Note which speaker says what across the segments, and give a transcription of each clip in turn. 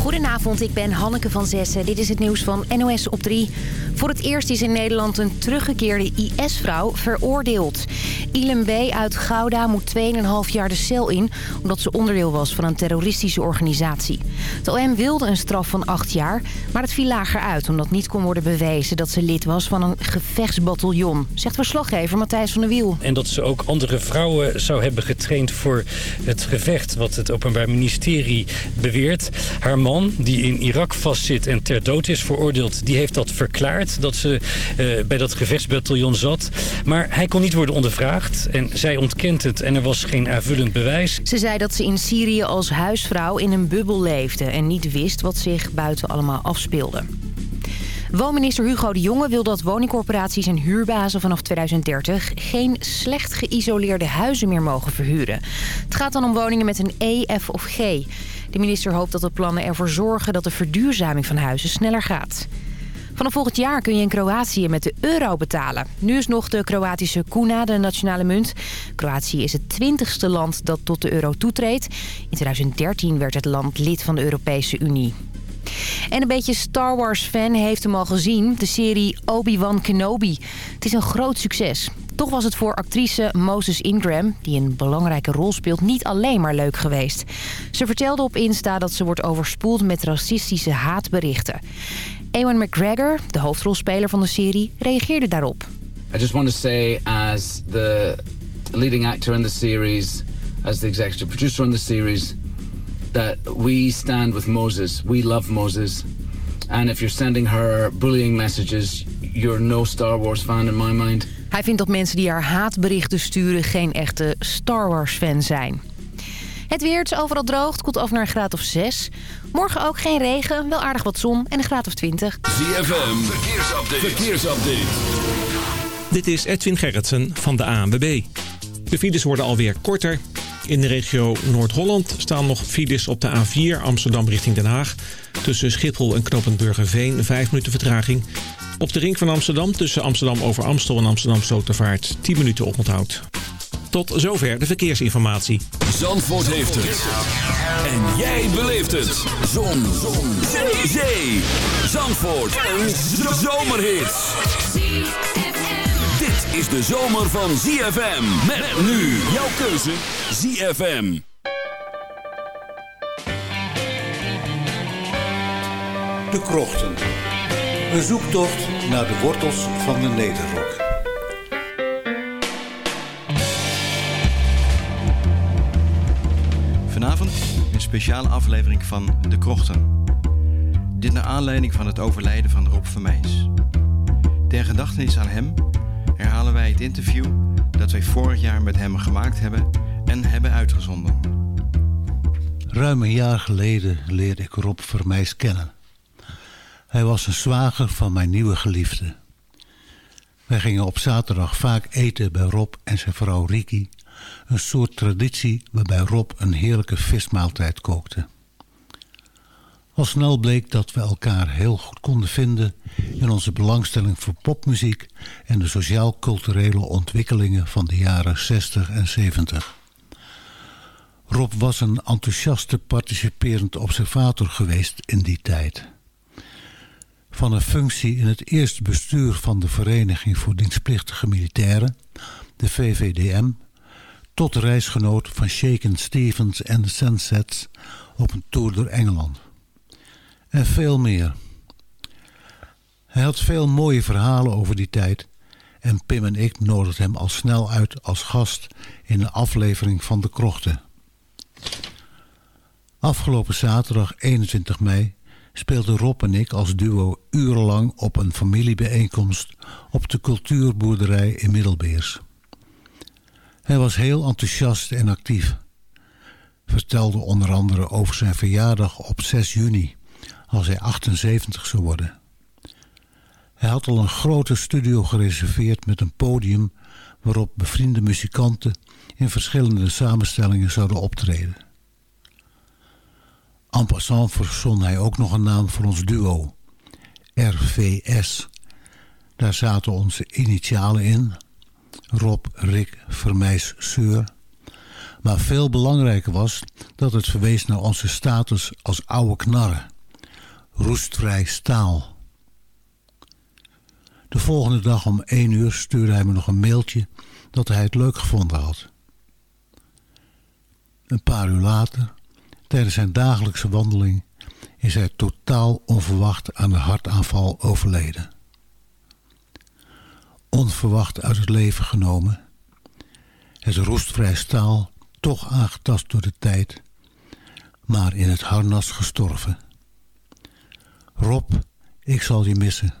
Speaker 1: Goedenavond, ik ben Hanneke van Zessen. Dit is het nieuws van NOS op 3. Voor het eerst is in Nederland een teruggekeerde IS-vrouw veroordeeld. Ilem B. uit Gouda moet 2,5 jaar de cel in... omdat ze onderdeel was van een terroristische organisatie. Het OM wilde een straf van 8 jaar, maar het viel lager uit... omdat niet kon worden bewezen dat ze lid was van een gevechtsbataljon. Zegt verslaggever Matthijs van der Wiel.
Speaker 2: En dat ze ook andere vrouwen zou hebben getraind voor het gevecht... wat het Openbaar Ministerie beweert. Haar man, die in Irak vastzit en ter dood is veroordeeld... die heeft dat verklaard, dat ze uh, bij dat gevechtsbataljon zat. Maar hij kon niet worden ondervraagd en zij ontkent het... en er was geen aanvullend bewijs.
Speaker 1: Ze zei dat ze in Syrië als huisvrouw in een bubbel leefde... en niet wist wat zich buiten allemaal afspeelde. Woonminister Hugo de Jonge wil dat woningcorporaties en huurbazen vanaf 2030 geen slecht geïsoleerde huizen meer mogen verhuren. Het gaat dan om woningen met een E, F of G. De minister hoopt dat de plannen ervoor zorgen dat de verduurzaming van huizen sneller gaat. Vanaf volgend jaar kun je in Kroatië met de euro betalen. Nu is nog de Kroatische kuna de nationale munt. Kroatië is het twintigste land dat tot de euro toetreedt. In 2013 werd het land lid van de Europese Unie. En een beetje Star Wars fan heeft hem al gezien. De serie Obi-Wan Kenobi. Het is een groot succes. Toch was het voor actrice Moses Ingram, die een belangrijke rol speelt, niet alleen maar leuk geweest. Ze vertelde op Insta dat ze wordt overspoeld met racistische haatberichten. Ewan McGregor, de hoofdrolspeler van de serie, reageerde daarop.
Speaker 3: I just want to say as the leading actor in the series, as the executive producer on the series, that we stand with Moses. We love Moses. And if you're sending her bullying messages, you're no Star Wars fan in my mind.
Speaker 1: Hij vindt dat mensen die haar haatberichten sturen geen echte Star Wars fan zijn. Het weer, is overal droog, het koelt af naar een graad of 6. Morgen ook geen regen, wel aardig wat zon en een graad of 20.
Speaker 4: ZFM, verkeersupdate. verkeersupdate.
Speaker 5: Dit is Edwin Gerritsen van de ANWB. De files worden alweer korter. In de regio Noord-Holland staan nog files op de A4 Amsterdam richting Den Haag. Tussen Schiphol en Knoppenburgerveen 5 minuten vertraging. Op de ring van Amsterdam tussen Amsterdam over Amstel en Amsterdam Slotervaart 10 minuten oponthoud. Tot zover de verkeersinformatie.
Speaker 4: Zandvoort heeft het. En jij beleeft het. Zon. Zon. Zee. Zandvoort. Een zomerhit. Is de zomer van ZFM. Met nu jouw keuze ZFM.
Speaker 6: De Krochten. Een zoektocht naar de wortels van de Nederrok.
Speaker 7: Vanavond een speciale aflevering van De Krochten. Dit naar aanleiding van het overlijden van Rob Vermeijs. Ter gedachtenis aan hem herhalen wij het interview dat wij vorig jaar met hem gemaakt hebben en hebben uitgezonden.
Speaker 6: Ruim een jaar geleden leerde ik Rob Vermeijs kennen. Hij was een zwager van mijn nieuwe geliefde. Wij gingen op zaterdag vaak eten bij Rob en zijn vrouw Ricky. Een soort traditie waarbij Rob een heerlijke vismaaltijd kookte. Al snel bleek dat we elkaar heel goed konden vinden in onze belangstelling voor popmuziek en de sociaal-culturele ontwikkelingen van de jaren 60 en 70. Rob was een enthousiaste participerend observator geweest in die tijd. Van een functie in het eerste bestuur van de Vereniging voor Dienstplichtige Militairen, de VVDM, tot reisgenoot van Shaken Stevens en de Sunsets op een tour door Engeland. En veel meer. Hij had veel mooie verhalen over die tijd en Pim en ik nodigden hem al snel uit als gast in een aflevering van De Krochten. Afgelopen zaterdag 21 mei speelden Rob en ik als duo urenlang op een familiebijeenkomst op de cultuurboerderij in Middelbeers. Hij was heel enthousiast en actief. Vertelde onder andere over zijn verjaardag op 6 juni, als hij 78 zou worden. Hij had al een grote studio gereserveerd met een podium waarop bevriende muzikanten in verschillende samenstellingen zouden optreden. En passant verzon hij ook nog een naam voor ons duo, RVS. Daar zaten onze initialen in, Rob, Rick, Vermeijs, Seur. Maar veel belangrijker was dat het verwees naar onze status als oude knarren. Roestvrij staal. De volgende dag om één uur stuurde hij me nog een mailtje dat hij het leuk gevonden had. Een paar uur later, tijdens zijn dagelijkse wandeling, is hij totaal onverwacht aan een hartaanval overleden. Onverwacht uit het leven genomen. Het roestvrij staal toch aangetast door de tijd, maar in het harnas gestorven. Rob, ik zal je missen.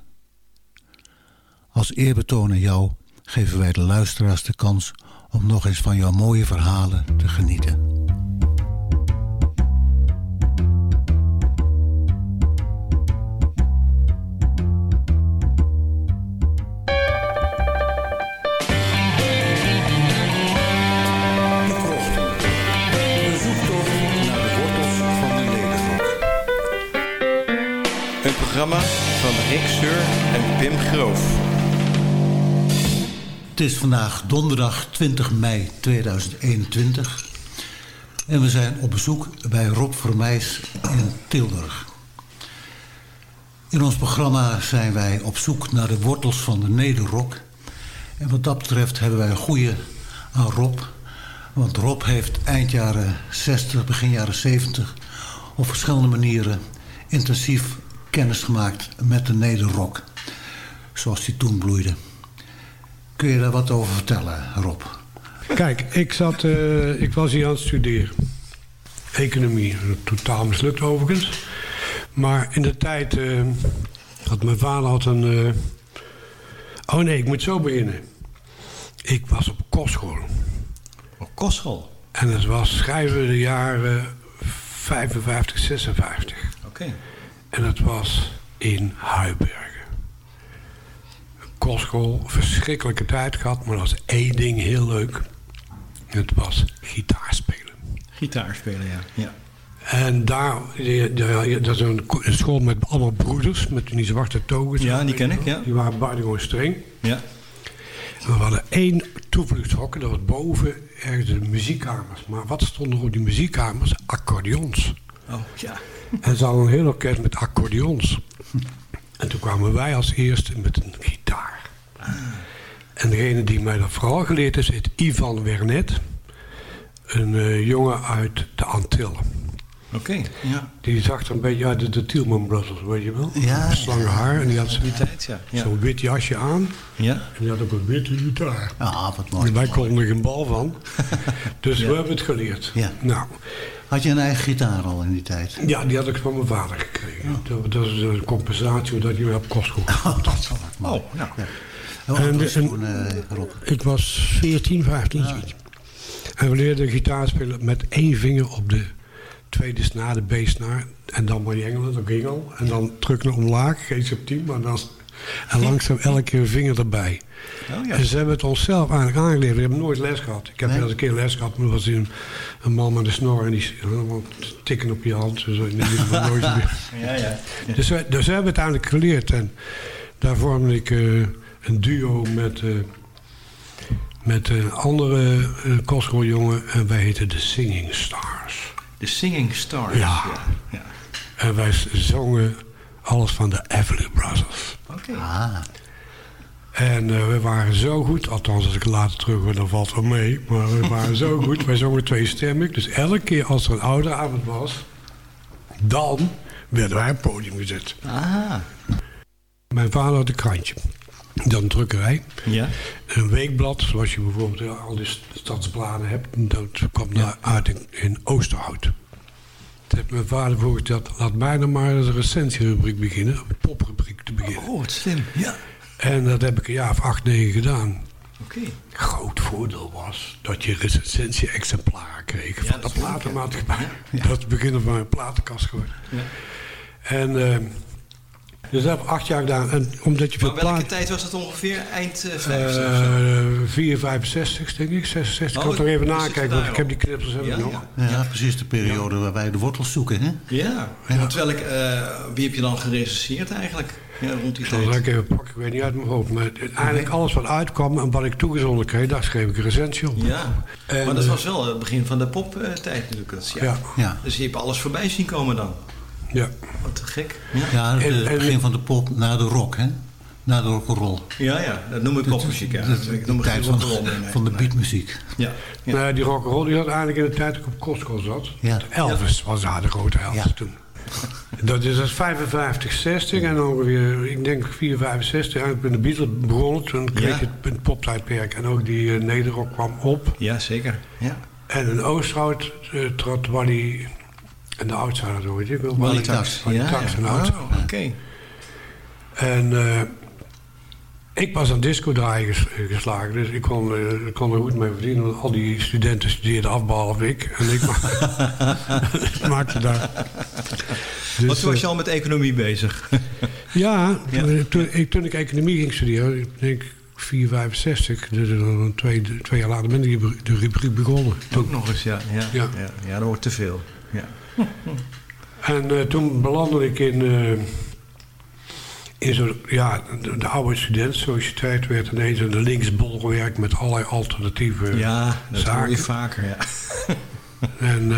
Speaker 6: Als eerbetoon aan jou geven wij de luisteraars de kans om nog eens van jouw mooie verhalen te genieten.
Speaker 7: Programma van Rick Seur en Pim Groof.
Speaker 6: Het is vandaag donderdag 20 mei 2021 en we zijn op bezoek bij Rob Vermeijs in Tilburg. In ons programma zijn wij op zoek naar de wortels van de nederrock. En wat dat betreft hebben wij een goede aan Rob. Want Rob heeft eind jaren 60, begin jaren 70 op verschillende manieren intensief kennis gemaakt met de nederrock. Zoals die toen bloeide. Kun je daar wat over vertellen, Rob?
Speaker 8: Kijk, ik, zat, uh, ik was hier aan het studeren. Economie. Totaal mislukt overigens. Maar in de tijd uh, had mijn vader had een... Uh... Oh nee, ik moet zo beginnen. Ik was op kostschool.
Speaker 9: Op kostschool?
Speaker 8: En het was schrijven de jaren 55, 56.
Speaker 9: Oké. Okay.
Speaker 8: En het was in Huibergen. Kostschool, verschrikkelijke tijd gehad, maar er was één ding heel leuk. Het was gitaarspelen.
Speaker 9: Gitaarspelen, ja. ja.
Speaker 8: En daar, dat is een school met allemaal broeders, met die zwarte togen.
Speaker 9: Ja, die ken ik, ja.
Speaker 8: Die waren buitengewoon streng.
Speaker 9: Ja.
Speaker 8: En we hadden één toevluchtshok, dat was boven ergens de muziekkamers. Maar wat stond er op die muziekkamers? Accordeons.
Speaker 9: Oh, ja.
Speaker 8: En ze hadden een heel orkest met accordeons. En toen kwamen wij als eerste met een gitaar. Ah. En degene die mij dat vooral geleerd heeft, is Ivan Wernet. Een uh, jongen uit de Antillen.
Speaker 9: Oké, okay, ja.
Speaker 8: Die zag er een beetje uit de, de Tielman Brothers, weet je wel?
Speaker 9: Ja.
Speaker 8: Slange haar en die had zo'n
Speaker 9: ja.
Speaker 8: ja. zo wit jasje aan.
Speaker 9: Ja.
Speaker 8: En die had ook een witte gitaar.
Speaker 6: Ah, wat mooi.
Speaker 8: En wij konden er geen bal van. dus we hebben het geleerd.
Speaker 6: Ja.
Speaker 8: Nou.
Speaker 6: Had je een eigen gitaar al in die tijd?
Speaker 8: Ja, die had ik van mijn vader gekregen. Dat, dat, is een compensatie dat je op kost kon.
Speaker 6: Oh, dat wel mooi.
Speaker 9: Oh, nou.
Speaker 6: Ja. En, was en, toen, uh, Rob?
Speaker 8: Ik was 14, 15 ah. En we leerden gitaar spelen met één vinger op de tweede snaar, de B-snaar. En dan maar jengelen, dat ging al. En dan terug naar omlaag, geen septiem, maar dan... En langzaam elke keer een vinger erbij.
Speaker 9: Oh, ja.
Speaker 8: En ze hebben het onszelf eigenlijk aangeleerd. We hebben nooit les gehd. Ik heb
Speaker 6: Nee.
Speaker 8: wel eens een keer les gehad, maar dat was een, een man met een snor en die tikken op je hand. Dus, nooit meer.
Speaker 9: Ja, ja.
Speaker 8: Dus, we, dus we hebben het eigenlijk geleerd. En daar vormde ik eh, een duo met, eh, met een andere uh, kostschooljongen. En wij heten de Singing Stars.
Speaker 9: De Singing Stars.
Speaker 8: Ja.
Speaker 9: ja.
Speaker 8: En wij zongen alles van de Everly Brothers.
Speaker 9: Oké.
Speaker 6: Ah,
Speaker 8: En eh, we waren zo goed, althans als ik later terug ben, dan valt het wel mee. Maar we waren zo goed, wij zongen tweestemmig. Dus elke keer als er een ouderavond was, dan werden wij op het podium gezet.
Speaker 9: Ah.
Speaker 8: Mijn vader had een krantje. Dan drukkerij.
Speaker 9: Ja.
Speaker 8: Een weekblad, zoals je bijvoorbeeld eh, al die stadsbladen hebt. Dat kwam daar uit in, in Oosterhout. Toen heeft mijn vader voorgesteld, laat mij dan maar eens een recensierubriek beginnen. Een poprubriek te beginnen.
Speaker 9: Oh, wat slim. Ja.
Speaker 8: En dat heb ik een jaar of acht, negen gedaan.
Speaker 9: Oké.
Speaker 8: Groot voordeel was dat je recensie-exemplaren kreeg
Speaker 9: Ja,
Speaker 8: van de platenmaatschappij.
Speaker 9: ja.
Speaker 8: Dat is het begin van mijn platenkast geworden.
Speaker 9: Ja.
Speaker 8: En eh, dus dat heb ik acht jaar gedaan. En omdat je
Speaker 9: Maar welke tijd was dat ongeveer? Eind uh, 50 of zo?
Speaker 8: Eh 4, 65 denk ik, 66.
Speaker 9: Oh,
Speaker 8: ik kan nog even nakijken, want ik heb die knippels
Speaker 9: Ja,
Speaker 8: ik nog.
Speaker 9: ja.
Speaker 6: ja, precies de periode waar wij de wortels zoeken, hè?
Speaker 9: Ja. Want welk, eh, wie heb je dan gerecenseerd eigenlijk? Ja, rond die
Speaker 8: Ik
Speaker 9: tijd.
Speaker 8: even pakken, ik weet niet uit mijn hoofd. Maar eigenlijk alles wat uitkwam en wat ik toegezonden kreeg, daar schreef ik een recensie op.
Speaker 9: Ja.
Speaker 8: En,
Speaker 9: maar dat
Speaker 8: eh,
Speaker 9: was wel het begin van de poptijd natuurlijk. Is- ja.
Speaker 8: Ja.
Speaker 6: Ja.
Speaker 9: Dus je hebt alles voorbij zien komen dan.
Speaker 8: Ja.
Speaker 9: Wat te gek.
Speaker 6: Ja, het
Speaker 8: en-
Speaker 6: begin van de pop na de rock, hè? Na de rock'n'roll.
Speaker 9: Ja, ja, dat noem ik popmuziek. Ja.
Speaker 6: Dat is
Speaker 9: ik
Speaker 6: de
Speaker 9: noem het
Speaker 6: tijd
Speaker 9: geen
Speaker 6: van,
Speaker 9: nee, nee.
Speaker 6: van de
Speaker 9: Nee.
Speaker 6: beatmuziek.
Speaker 9: Ja. ja.
Speaker 8: Nou, die rock'n'roll die had eigenlijk in de tijd dat ik op Costco zat.
Speaker 6: Ja.
Speaker 8: Elvis was daar de grote held
Speaker 6: Ja.
Speaker 8: toen. Dat is dus 55, 60 en ongeveer, ik denk 4, 65. En ik ben de Beatles begonnen. Toen kreeg je het, het poptijdperk en ook die uh, nederrock kwam op.
Speaker 9: ja, zeker. Ja.
Speaker 8: En in Oosterhout uh, trad Wally en de outsider, zo weet je wel.
Speaker 6: Wally Tax.
Speaker 8: Wally Tax en outsider.
Speaker 9: Oh, Oké.
Speaker 8: En eh, ik was aan disco draaien ges- geslagen, dus ik kon, eh, ik kon er goed mee verdienen. Want al die studenten studeerden af, behalve ik. En ik, ma- ik maakte daar... Dus,
Speaker 9: toen was
Speaker 8: eh,
Speaker 9: je al met economie bezig.
Speaker 8: Ja,
Speaker 9: Ja.
Speaker 8: Toen, toen ik, toen ik economie ging studeren, ik denk 4, 65, dus dan twee, twee jaar later ben ik de- de rubriek begonnen.
Speaker 9: Ook nog eens, ja. Ja, ja.
Speaker 8: Ja.
Speaker 9: ja. dat wordt te veel. Ja.
Speaker 8: En eh, toen belandde ik in, eh in zo'n, ja, de, de oude studentsociëteit werd ineens een linksbolwerk met allerlei alternatieve
Speaker 9: ja, dat hoor
Speaker 8: zaken.
Speaker 9: je vaker. Ja.
Speaker 8: En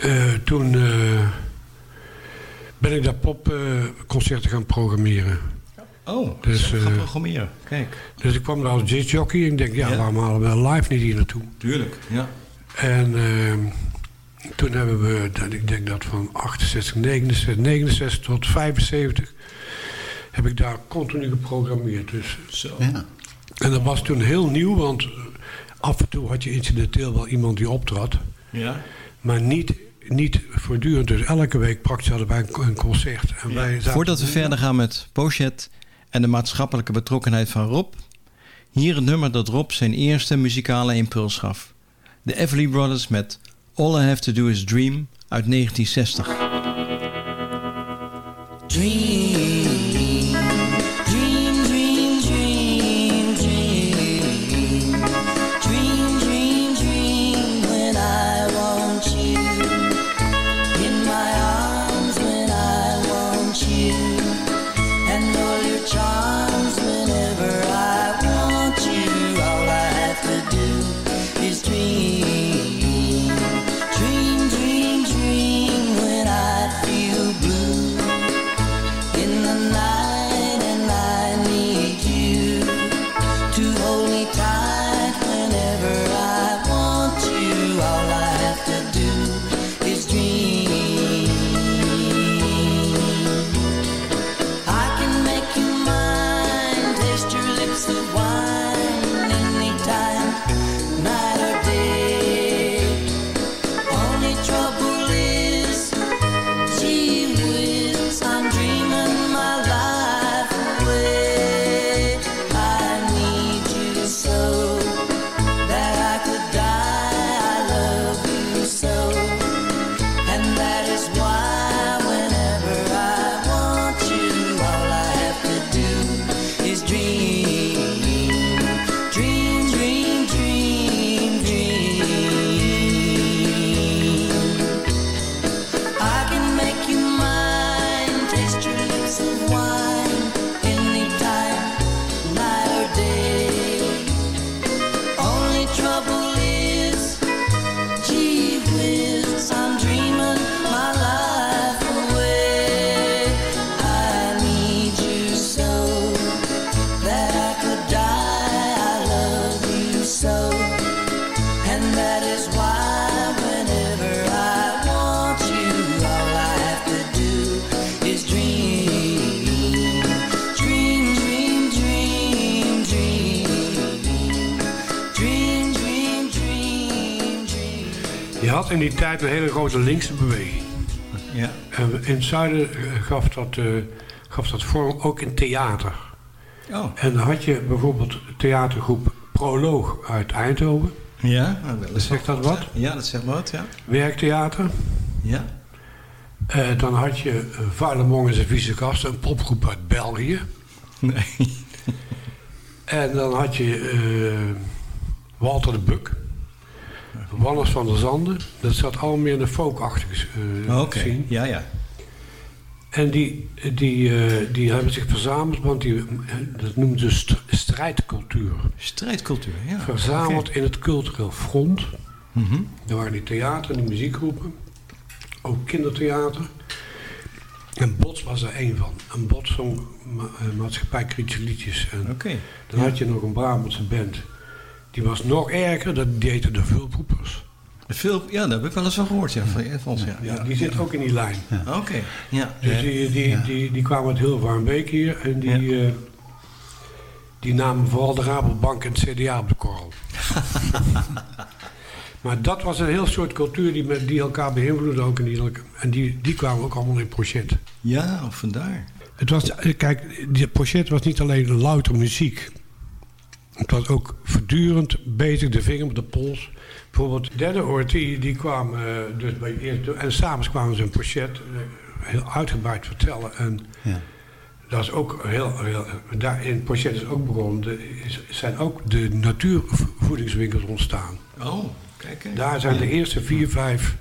Speaker 8: eh, toen ben ik daar popconcerten gaan programmeren.
Speaker 9: Oh,
Speaker 8: Dus,
Speaker 9: gaan programmeren. Kijk,
Speaker 8: Dus ik kwam daar als jazzjockey en ik denk, ja,
Speaker 9: Ja.
Speaker 8: waarom halen we live niet hier naartoe?
Speaker 9: tuurlijk. Ja.
Speaker 8: En toen hebben we, dat- ik denk dat van 68, 69, 69 tot 75... heb ik daar continu geprogrammeerd. Dus.
Speaker 9: Zo.
Speaker 6: Ja.
Speaker 8: En dat was toen heel nieuw, want eh, af en toe had je incidenteel wel iemand die optrad.
Speaker 9: Ja.
Speaker 8: Maar niet, niet voortdurend. Dus elke week praktisch hadden wij een, een concert. En wij
Speaker 10: Voordat we verder gaan met Pochet en de maatschappelijke betrokkenheid van Rob, hier het nummer dat Rob zijn eerste muzikale impuls gaf. De Everly Brothers met All I Have to Do Is Dream uit 1960.
Speaker 11: Dream,
Speaker 8: had in die tijd een hele grote linkse beweging.
Speaker 9: Ja.
Speaker 8: En in het zuiden eh, gaf dat, eh, gaf dat vorm ook in theater.
Speaker 9: Oh.
Speaker 8: En dan had je bijvoorbeeld theatergroep Proloog uit Eindhoven.
Speaker 9: Ja, nou, wel eens
Speaker 8: Zegt dat wat?
Speaker 9: Ja, dat zegt wat, ja.
Speaker 8: Werktheater.
Speaker 9: Ja.
Speaker 8: Eh, dan had je uh, Vuilemong en zijn vieze gast, een popgroep uit België.
Speaker 9: Nee.
Speaker 8: En dan had je Walter de Buk. Wannes van der Zanden. Dat zat allemaal meer in de folkachtige scene.
Speaker 9: ja, ja.
Speaker 8: En die, die, eh, die hebben zich verzameld, want die, eh, dat noemen ze st- strijdcultuur.
Speaker 9: Strijdcultuur, ja.
Speaker 8: Verzameld in het cultureel front.
Speaker 9: Mhm.
Speaker 8: Er waren die theater, die muziekgroepen. ook kindertheater. En Bots was er één van. En Bots zong ma maatschappijkritische liedjes. En
Speaker 9: Oké.
Speaker 8: dan had je nog een Brabantse band. Die was nog erger, dat heette de Vulpoepers.
Speaker 9: De ja, daar heb ik wel eens van gehoord, ja. Van Evans, ja.
Speaker 8: Ja, die zit ook in die lijn.
Speaker 9: Oké, ja.
Speaker 8: Dus die, die, die, die kwamen uit Hilvarenbeek hier en die, eh, die namen vooral de Rabobank en het CDA op de korrel. maar dat was een heel soort cultuur die, met, die elkaar beïnvloedde ook. En die, en die, die kwamen ook allemaal in Prochet.
Speaker 9: Ja, of vandaar.
Speaker 8: Het was, eh, kijk, die Prochet was niet alleen louter muziek. Het was ook voortdurend bezig, de vinger op de pols. Bijvoorbeeld derde oort, die, die kwam eh, dus bij eerst, en s'avonds kwamen ze een Prochet eh, heel uitgebreid vertellen. En
Speaker 6: Ja.
Speaker 8: dat is ook heel, heel daar in Pochet is ook begonnen. De, is, zijn ook de natuurvoedingswinkels ontstaan.
Speaker 9: Oh, kijk eens.
Speaker 8: Daar zijn de eerste vier, vijf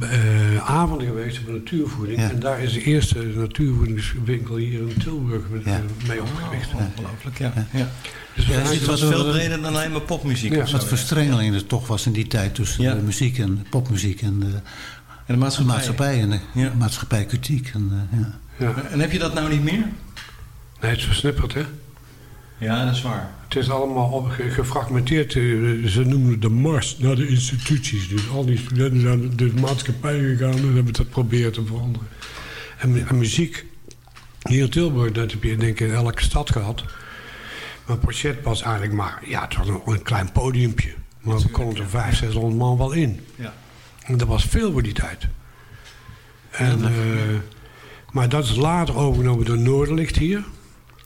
Speaker 8: eh, avonden geweest op natuurvoeding.
Speaker 6: Ja.
Speaker 8: En daar is de eerste natuurvoedingswinkel hier in Tilburg eh,
Speaker 6: Ja.
Speaker 8: mee opgericht.
Speaker 9: Ongelooflijk, ja. ja.
Speaker 8: Dus
Speaker 9: dus het was veel breder dan alleen maar popmuziek.
Speaker 6: Wat verstrengeling er toch was in die tijd tussen
Speaker 9: Ja.
Speaker 6: de muziek en popmuziek en de,
Speaker 9: En de
Speaker 6: de
Speaker 9: maatschappij.
Speaker 6: maatschappij en de
Speaker 9: Ja.
Speaker 6: maatschappijkritiek. En, eh, ja.
Speaker 8: ja.
Speaker 9: En heb je dat nou niet meer?
Speaker 8: Nee, het is versnipperd, hè?
Speaker 9: Ja, dat is waar.
Speaker 8: Het is allemaal op, ge- gefragmenteerd. eh, Ze noemen het de mars naar de instituties. Dus al die studenten zijn de- de maatschappij gegaan en hebben dat proberen te veranderen. En, en muziek, hier in Tilburg, dat heb je denk ik in elke stad gehad. Maar Pochet was eigenlijk maar, ja, het was een, een klein podiumpje. Maar we konden er vijf, 600 man wel in.
Speaker 9: Ja.
Speaker 8: En dat was veel voor die tijd. En, eh, maar dat is later overgenomen door Noorderlicht hier.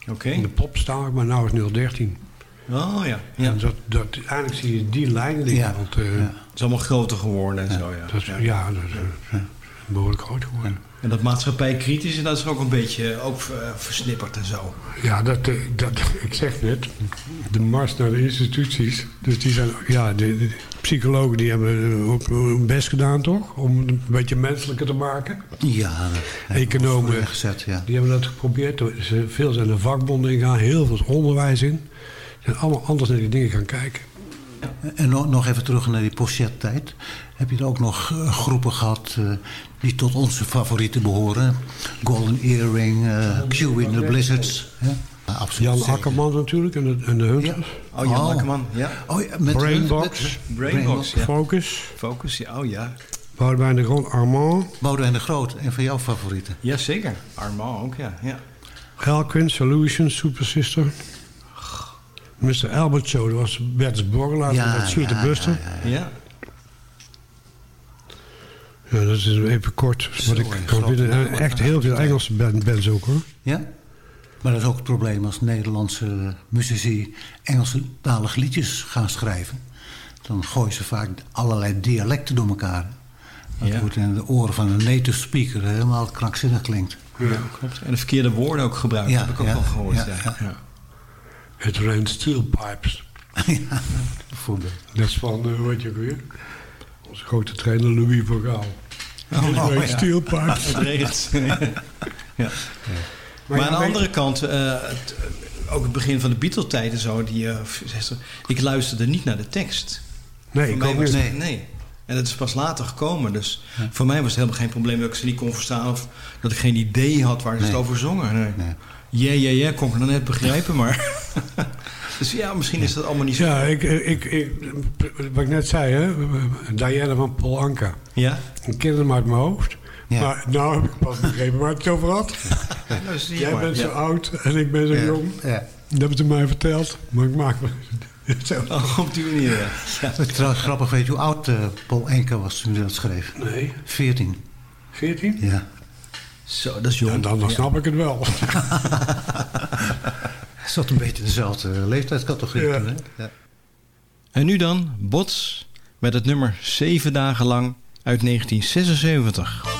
Speaker 9: Oké.
Speaker 8: In de pop staan ik, maar nu is 013.
Speaker 9: Oh ja. ja.
Speaker 8: En dat, dat, eigenlijk zie je die lijn liggen.
Speaker 6: Ja.
Speaker 8: Want, eh,
Speaker 6: Ja.
Speaker 9: Het is allemaal groter geworden en zo, ja.
Speaker 8: dat is, ja, dat is behoorlijk groot geworden.
Speaker 9: En dat maatschappijkritische, dat is ook een beetje ook eh, versnipperd en zo.
Speaker 8: Ja, dat, eh, dat, ik zeg net, de mars naar de instituties. Dus die zijn, ja, de, de psychologen die hebben eh, ook hun best gedaan, toch? Om het een beetje menselijker te maken.
Speaker 6: Ja,
Speaker 8: Economen.
Speaker 6: gezet, ja.
Speaker 8: Die hebben dat geprobeerd. Er eh, Veel zijn er vakbonden ingegaan, heel veel onderwijs in. Ze zijn allemaal anders naar die dingen gaan kijken.
Speaker 6: En nog, nog even terug naar die Pochet-tijd. Heb je er ook nog eh, groepen gehad eh, die tot onze favorieten behoren? Golden Earring, eh Q in the Blizzards. Ja? Ja, absoluut
Speaker 8: Jan
Speaker 6: zeker.
Speaker 8: Akkerman natuurlijk en de, en de Hunters.
Speaker 9: Oh, Jan Akkerman, ja.
Speaker 6: Oh, ja, met
Speaker 8: Brainbox.
Speaker 6: met-
Speaker 9: Brainbox, ja.
Speaker 8: Focus.
Speaker 9: Focus, ja. Oh ja.
Speaker 8: Boudewijn de Grond, Armand.
Speaker 6: Boudewijn de Groot, een van jouw favorieten.
Speaker 9: Jazeker. Armand ook, ja. ja.
Speaker 8: Elquin, Solutions, Super Sister. Mr. Albert Show, dat was Bertus Borgelaar met Sweet
Speaker 6: ja,
Speaker 8: Buster.
Speaker 6: ja, ja.
Speaker 8: Dat is even kort.
Speaker 6: Zo,
Speaker 8: Wat ik En echt heel veel Engelse band- bands ook hoor.
Speaker 6: Ja? Maar dat is ook het probleem als Nederlandse muzici Engelse talige liedjes gaan schrijven. Dan gooien ze vaak allerlei dialecten door elkaar. Dat
Speaker 9: Ja.
Speaker 6: wordt in de oren van een native speaker helemaal krankzinnig klinkt.
Speaker 9: ja, klopt. En de verkeerde woorden ook gebruikt,
Speaker 6: Ja,
Speaker 9: heb ik ook
Speaker 6: ja,
Speaker 9: wel gehoord. Ja,
Speaker 6: ja,
Speaker 9: ja.
Speaker 6: ja.
Speaker 8: Het Rain Steel Pipes.
Speaker 6: ja, bijvoorbeeld.
Speaker 8: Dat is van, eh, weet je ook weer? Onze grote trainer Louis van Gaal.
Speaker 9: Oh, ja. Het regent. ja. Maar, aan de andere kant, eh, eh, ook het begin van de Beatle-tijd en zo, die, eh, ik luisterde niet naar de tekst.
Speaker 8: Nee, ik ook
Speaker 9: was
Speaker 8: niet.
Speaker 9: nee. En dat is pas later gekomen. Dus voor mij was het helemaal geen probleem dat ik ze niet kon verstaan. Of dat ik geen idee had waar ze het over zongen. Nee.
Speaker 6: Nee.
Speaker 9: Ja, ja, ja, kon ik nog net begrijpen, maar... dus ja, misschien is dat allemaal niet zo...
Speaker 8: Ja, ik, ik, ik, wat ik net zei, hè? Diana van Paul Anka.
Speaker 9: Ja?
Speaker 8: Ik ken hem uit mijn hoofd.
Speaker 6: Ja.
Speaker 8: Maar nou heb ik pas begrepen waar het over had.
Speaker 9: Nou, zie je
Speaker 8: Jij
Speaker 9: maar.
Speaker 8: bent zo oud en ik ben zo
Speaker 6: Ja.
Speaker 8: jong.
Speaker 6: Ja.
Speaker 8: Dat hebben ze mij verteld. Maar ik maak me... Zo.
Speaker 9: Oh, op die manier, ja. ja.
Speaker 6: Het is trouwens grappig, weet je hoe oud eh, Paul Enke was toen hij dat schreef?
Speaker 8: Nee,
Speaker 6: 14.
Speaker 8: 14?
Speaker 6: Ja.
Speaker 9: Zo, dat is jong.
Speaker 8: En dan, dan
Speaker 9: Ja.
Speaker 8: snap ik het wel.
Speaker 6: Hij zat een beetje in dezelfde leeftijdscategorie.
Speaker 8: Ja.
Speaker 6: toen, hè? Ja.
Speaker 9: En nu dan Bots met het nummer 7 dagen lang uit 1976.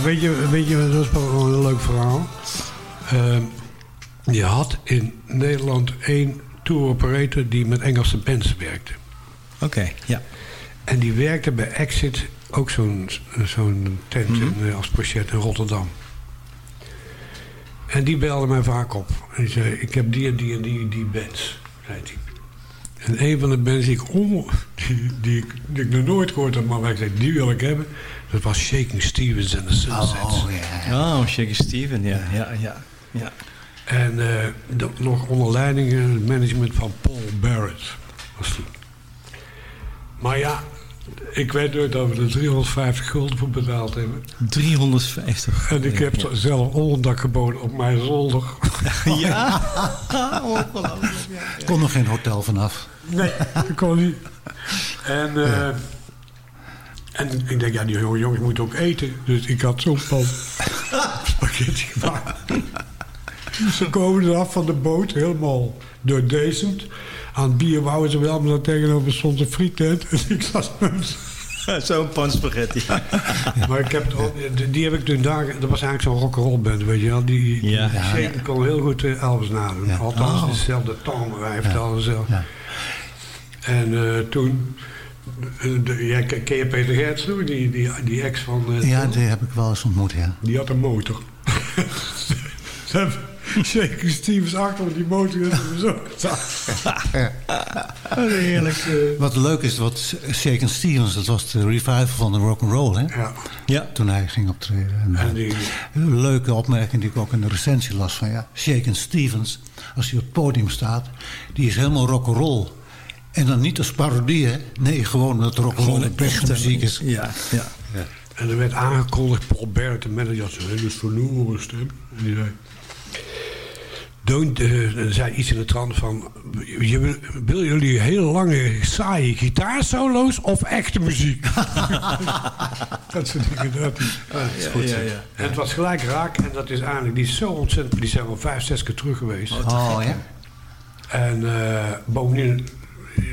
Speaker 8: Maar weet je, weet je, dat is wel een leuk verhaal. Ehm, je had in Nederland één tour operator die met Engelse bands werkte.
Speaker 9: Oké, ja.
Speaker 8: En die werkte bij Exit, ook zo'n zo'n tent in, eh, als pochet in Rotterdam. En die belde mij vaak op. En die zei, ik heb die en die en die, die bands, zei hij. En een van de bands die ik, on, die, die, ik, die ik nog nooit gehoord heb, maar waar ik zei, die wil ik hebben. Dat was Shaking Stevens en de Sunsets.
Speaker 9: Oh, Shaky Steven, ja, ja, ja. ja.
Speaker 8: En eh, dat nog onder leiding en het management van Paul Barrett was die. Maar ja, ik weet nooit dat we er 350 gulden voor betaald hebben.
Speaker 9: 350.
Speaker 8: En ik heb zelf onderdak geboden op mijn zolder.
Speaker 9: Ja? Ongelooflijk.
Speaker 6: Er kon nog geen hotel vanaf.
Speaker 8: Nee, dat kon niet. En, eh, en ik denk, ja, die jonge jongens moeten ook eten. Dus ik had zo'n pan spaghetti gemaakt. Ze komen eraf van de boot, helemaal doordezend. Aan het bier wouden ze wel, maar daar tegenover stond een frietent. En ik zat met
Speaker 9: Zo'n pan spaghetti.
Speaker 8: maar ik heb die- die heb ik toen daar... Dat was eigenlijk zo'n rock'n'roll band, weet je wel. Die,
Speaker 9: Ja.
Speaker 8: die
Speaker 9: Ja,
Speaker 8: zeker kon heel goed eh, Elvis nadoen.
Speaker 6: Ja.
Speaker 8: Althans,
Speaker 6: Oh.
Speaker 8: dezelfde toon, hij heeft
Speaker 6: Ja.
Speaker 8: alles zelf.
Speaker 6: Ja.
Speaker 8: En eh, toen... ja, ken je Peter Gerts nog? Die, die, die ex van... eh,
Speaker 6: Ja, die heb ik wel eens ontmoet, ja.
Speaker 8: Die had een motor. Ze hebben zeker Stevens achter die motor ze zo
Speaker 9: Heerlijk.
Speaker 6: Wat leuk is, wat Shaken Stevens, dat was de revival van de rock'n'roll, hè?
Speaker 8: Ja.
Speaker 9: Ja.
Speaker 6: Toen hij ging optreden. En,
Speaker 8: En
Speaker 6: eh,
Speaker 8: die,
Speaker 6: Een leuke opmerking die ik ook in de recensie las van ja, Shaken Stevens, als hij op het podium staat, die is helemaal rock'n'roll. En dan niet als parodie, hè? Nee, gewoon dat rock'n'roll de beste muziek is.
Speaker 9: Ja, ja.
Speaker 8: en er werd aangekondigd, Paul Barrett, de manager, had zo'n hele sonore stem. En die zei... Don't, eh, er zei iets in de trant van... Je, wil, wil jullie hele lange, saaie gitaarsolo's of echte muziek? dat soort dingen. Dat,
Speaker 9: dat is goed,
Speaker 8: ja, ja, ja. En het was gelijk raak. En dat is eigenlijk... Die is zo ontzettend... Die zijn wel vijf, zes keer terug geweest.
Speaker 6: Oh, ja.
Speaker 8: En eh, bovendien...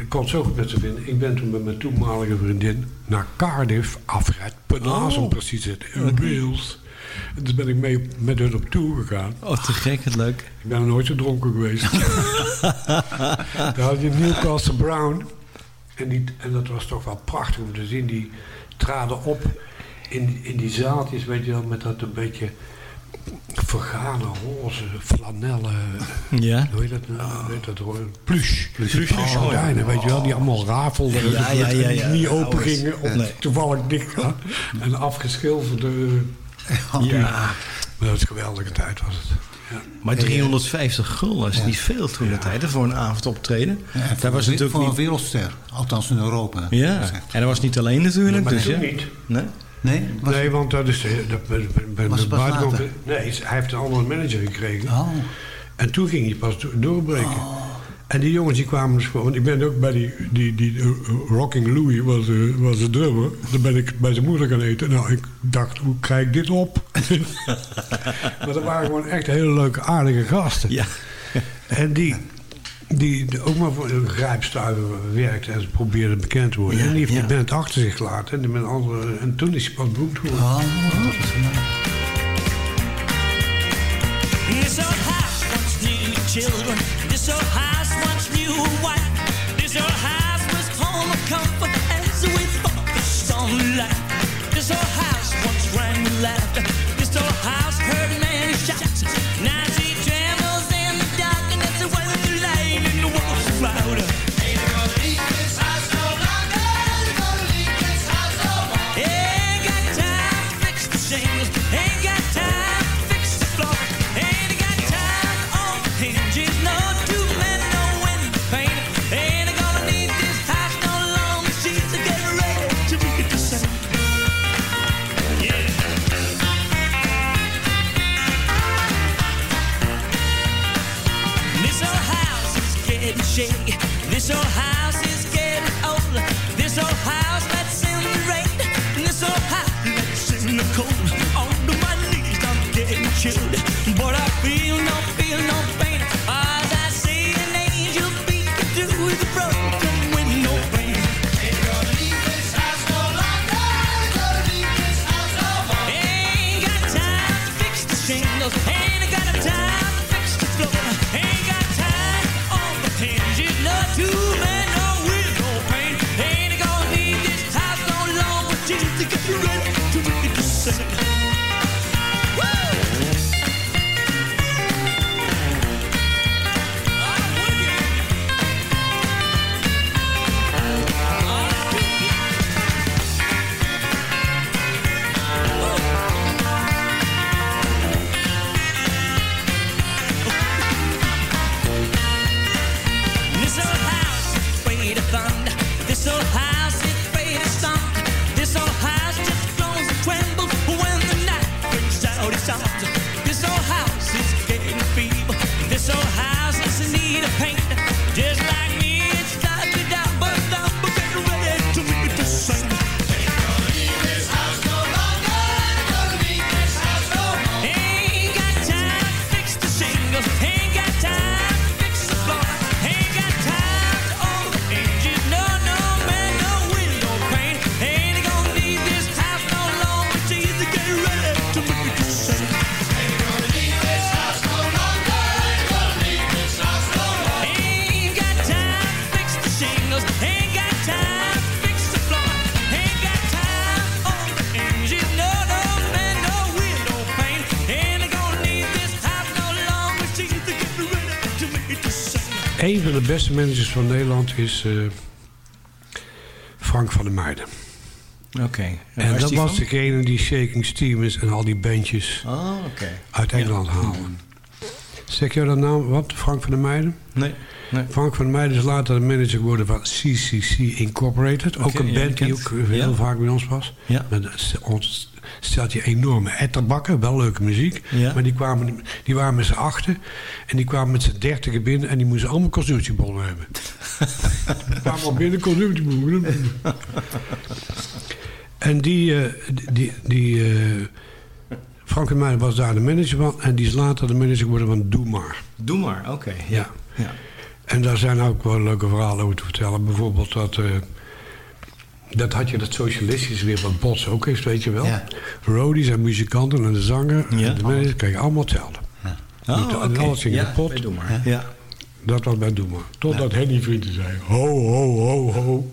Speaker 8: Kon het zo goed met ze vinden. Ik ben toen met mijn toenmalige vriendin naar Cardiff afgereid. Penaz om
Speaker 9: Oh.
Speaker 8: precies te zijn. In Wales. En dus ben ik mee met hun op tour gegaan.
Speaker 9: Oh, te gek, het leuk.
Speaker 8: Ik ben nooit zo dronken geweest. Daar had je Newcastle Brown. En, die, en dat was toch wel prachtig om te zien. Die traden op in, in die zaaltjes, weet je wel, met dat een beetje vergane roze flanellen.
Speaker 9: Ja.
Speaker 8: Hoe heet dat nou? Weet dat, hoor? Plush.
Speaker 9: Plush.
Speaker 8: Plush.
Speaker 9: Oh,
Speaker 8: gordijnen,
Speaker 9: ja.
Speaker 8: weet je wel, die allemaal rafelden.
Speaker 9: Ja, ja, ja,
Speaker 8: en die
Speaker 9: ja.
Speaker 8: niet open gingen of
Speaker 9: Nee.
Speaker 8: toevallig dicht gaan. En afgeschilderde...
Speaker 9: Ja.
Speaker 8: Maar dat is een geweldige tijd was het. Ja.
Speaker 9: Maar 350 gulden is niet veel toen de tijd hè, voor een avond optreden. Daar was natuurlijk
Speaker 6: voor een
Speaker 9: niet...
Speaker 6: wereldster. Althans in Europa.
Speaker 9: Ja, en dat was niet alleen natuurlijk.
Speaker 8: maar
Speaker 9: dus,
Speaker 8: toen
Speaker 9: ja.
Speaker 8: niet.
Speaker 9: Nee?
Speaker 6: Nee? Was-
Speaker 8: Nee, want dat is... Dat,
Speaker 6: Was
Speaker 8: buitenkant-
Speaker 6: later?
Speaker 8: Nee, hij heeft een andere manager gekregen.
Speaker 6: Oh.
Speaker 8: En toen ging hij pas do- doorbreken. En die jongens die kwamen dus gewoon... Want ik ben ook bij die... die, die eh, Rocking Louie was, eh, was de drummer. Dan ben ik bij zijn moeder gaan eten. Nou, ik dacht, hoe krijg ik dit op? maar dat waren gewoon echt hele leuke, aardige gasten.
Speaker 9: Ja.
Speaker 8: En die... Die ook maar voor een grijpstuiver werkte en ze probeerden bekend te worden.
Speaker 9: Ja,
Speaker 8: en die heeft
Speaker 9: ja.
Speaker 8: die band achter zich gelaten. En, met andere, en toen is hij pas beroemd geworden.
Speaker 6: Oh,
Speaker 12: This old house once knew children. This old house once knew a wife. This old house was home of comfort as we fought the stormy life. This old house rang laughter. But I feel no, feel no
Speaker 8: beste managers van Nederland is eh, Frank van der Meijden.
Speaker 9: Oké.
Speaker 8: En dat was
Speaker 9: van?
Speaker 8: degene die Shaking Stevens en al die bandjes
Speaker 9: Oh,
Speaker 8: uit Engeland haalde. Zeg jij dat nou wat? Frank van der Meijden?
Speaker 9: Nee. nee.
Speaker 8: Frank van der Meijden is later de manager geworden van CCC Incorporated. ook een
Speaker 9: ja,
Speaker 8: band die ook heel
Speaker 9: Ja.
Speaker 8: vaak bij ons was.
Speaker 9: Ja.
Speaker 8: Met ons stelt je enorme etterbakken, wel leuke muziek.
Speaker 9: Ja.
Speaker 8: Maar die, kwamen, die waren met z'n achten en die kwamen met z'n dertigen binnen en die moesten allemaal consumptiebonnen hebben. die kwamen al binnen consumptiebonnen. en die, eh, die, die eh, Frank en mij was daar de manager van en die is later de manager geworden van Doe Maar.
Speaker 9: Doe maar, oké.
Speaker 8: Ja.
Speaker 9: Ja.
Speaker 8: En daar zijn ook wel leuke verhalen over te vertellen. Bijvoorbeeld dat... eh, dat had je dat socialistische weer wat Bots ook heeft, weet je wel.
Speaker 6: Ja.
Speaker 8: Rodies en muzikanten en de zanger
Speaker 9: Ja.
Speaker 8: en de manager kregen allemaal hetzelfde.
Speaker 9: Oh,
Speaker 8: Niet- en
Speaker 9: oké.
Speaker 8: alles ging
Speaker 9: ja. Ja.
Speaker 8: Dat was bij Doe Maar. Totdat Henny Vrienden zei... Ho, ho, ho, ho.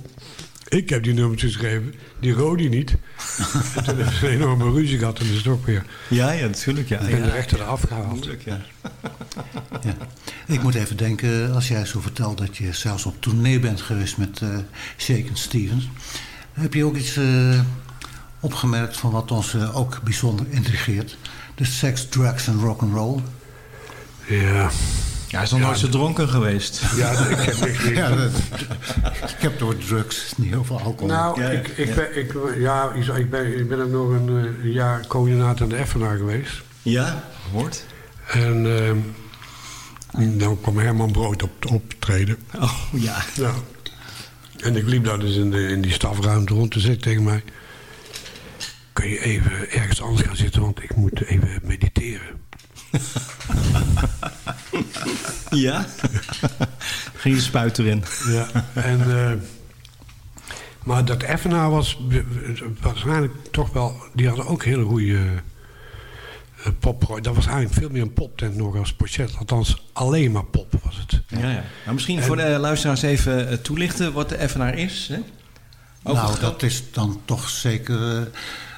Speaker 8: Ik heb die nummers geschreven. Die Rodi niet. en toen hebben ze een enorme ruzie gehad en is het ook weer...
Speaker 9: Ja, ja, natuurlijk. Ja.
Speaker 8: Ik ben
Speaker 9: ja.
Speaker 8: de rechter eraf gehaald.
Speaker 9: Ja.
Speaker 6: Ja. Ik moet even denken, als jij zo vertelt dat je zelfs op tournee bent geweest met eh Shaken Stevens. Heb je ook iets eh, opgemerkt van wat ons eh, ook bijzonder intrigeert? De seks, drugs en rock'n'roll.
Speaker 8: Ja.
Speaker 9: Ja, hij is nog nooit zo dronken geweest.
Speaker 8: Ja, ik heb.
Speaker 6: Ja, dat- ik heb door drugs, niet heel veel alcohol.
Speaker 8: Nou,
Speaker 9: Ja,
Speaker 8: ik, ik,
Speaker 9: ja.
Speaker 8: Ben, ik, ja, ik, ben, ik ben ook nog een eh, jaar coördinator aan de Effenaar geweest.
Speaker 9: Ja, hoort.
Speaker 8: En ehm, dan kwam Herman Brood op, optreden.
Speaker 9: Oh, ja.
Speaker 8: Ja. En ik liep daar dus in, de, in die stafruimte rond. Toen zei hij tegen mij... Kun je even ergens anders gaan zitten, want ik moet even mediteren.
Speaker 9: Ja? Ging je spuit erin.
Speaker 8: Ja. En, eh, maar dat Effenaar was waarschijnlijk toch wel... Die hadden ook hele goede eh, pop. Dat was eigenlijk veel meer een poptent nog als Pochet. Althans, alleen maar pop was het.
Speaker 9: Ja, ja. Nou, misschien voor de luisteraars even eh, toelichten wat de FNR is. Hè? Ook
Speaker 6: nou, dat is dan toch zeker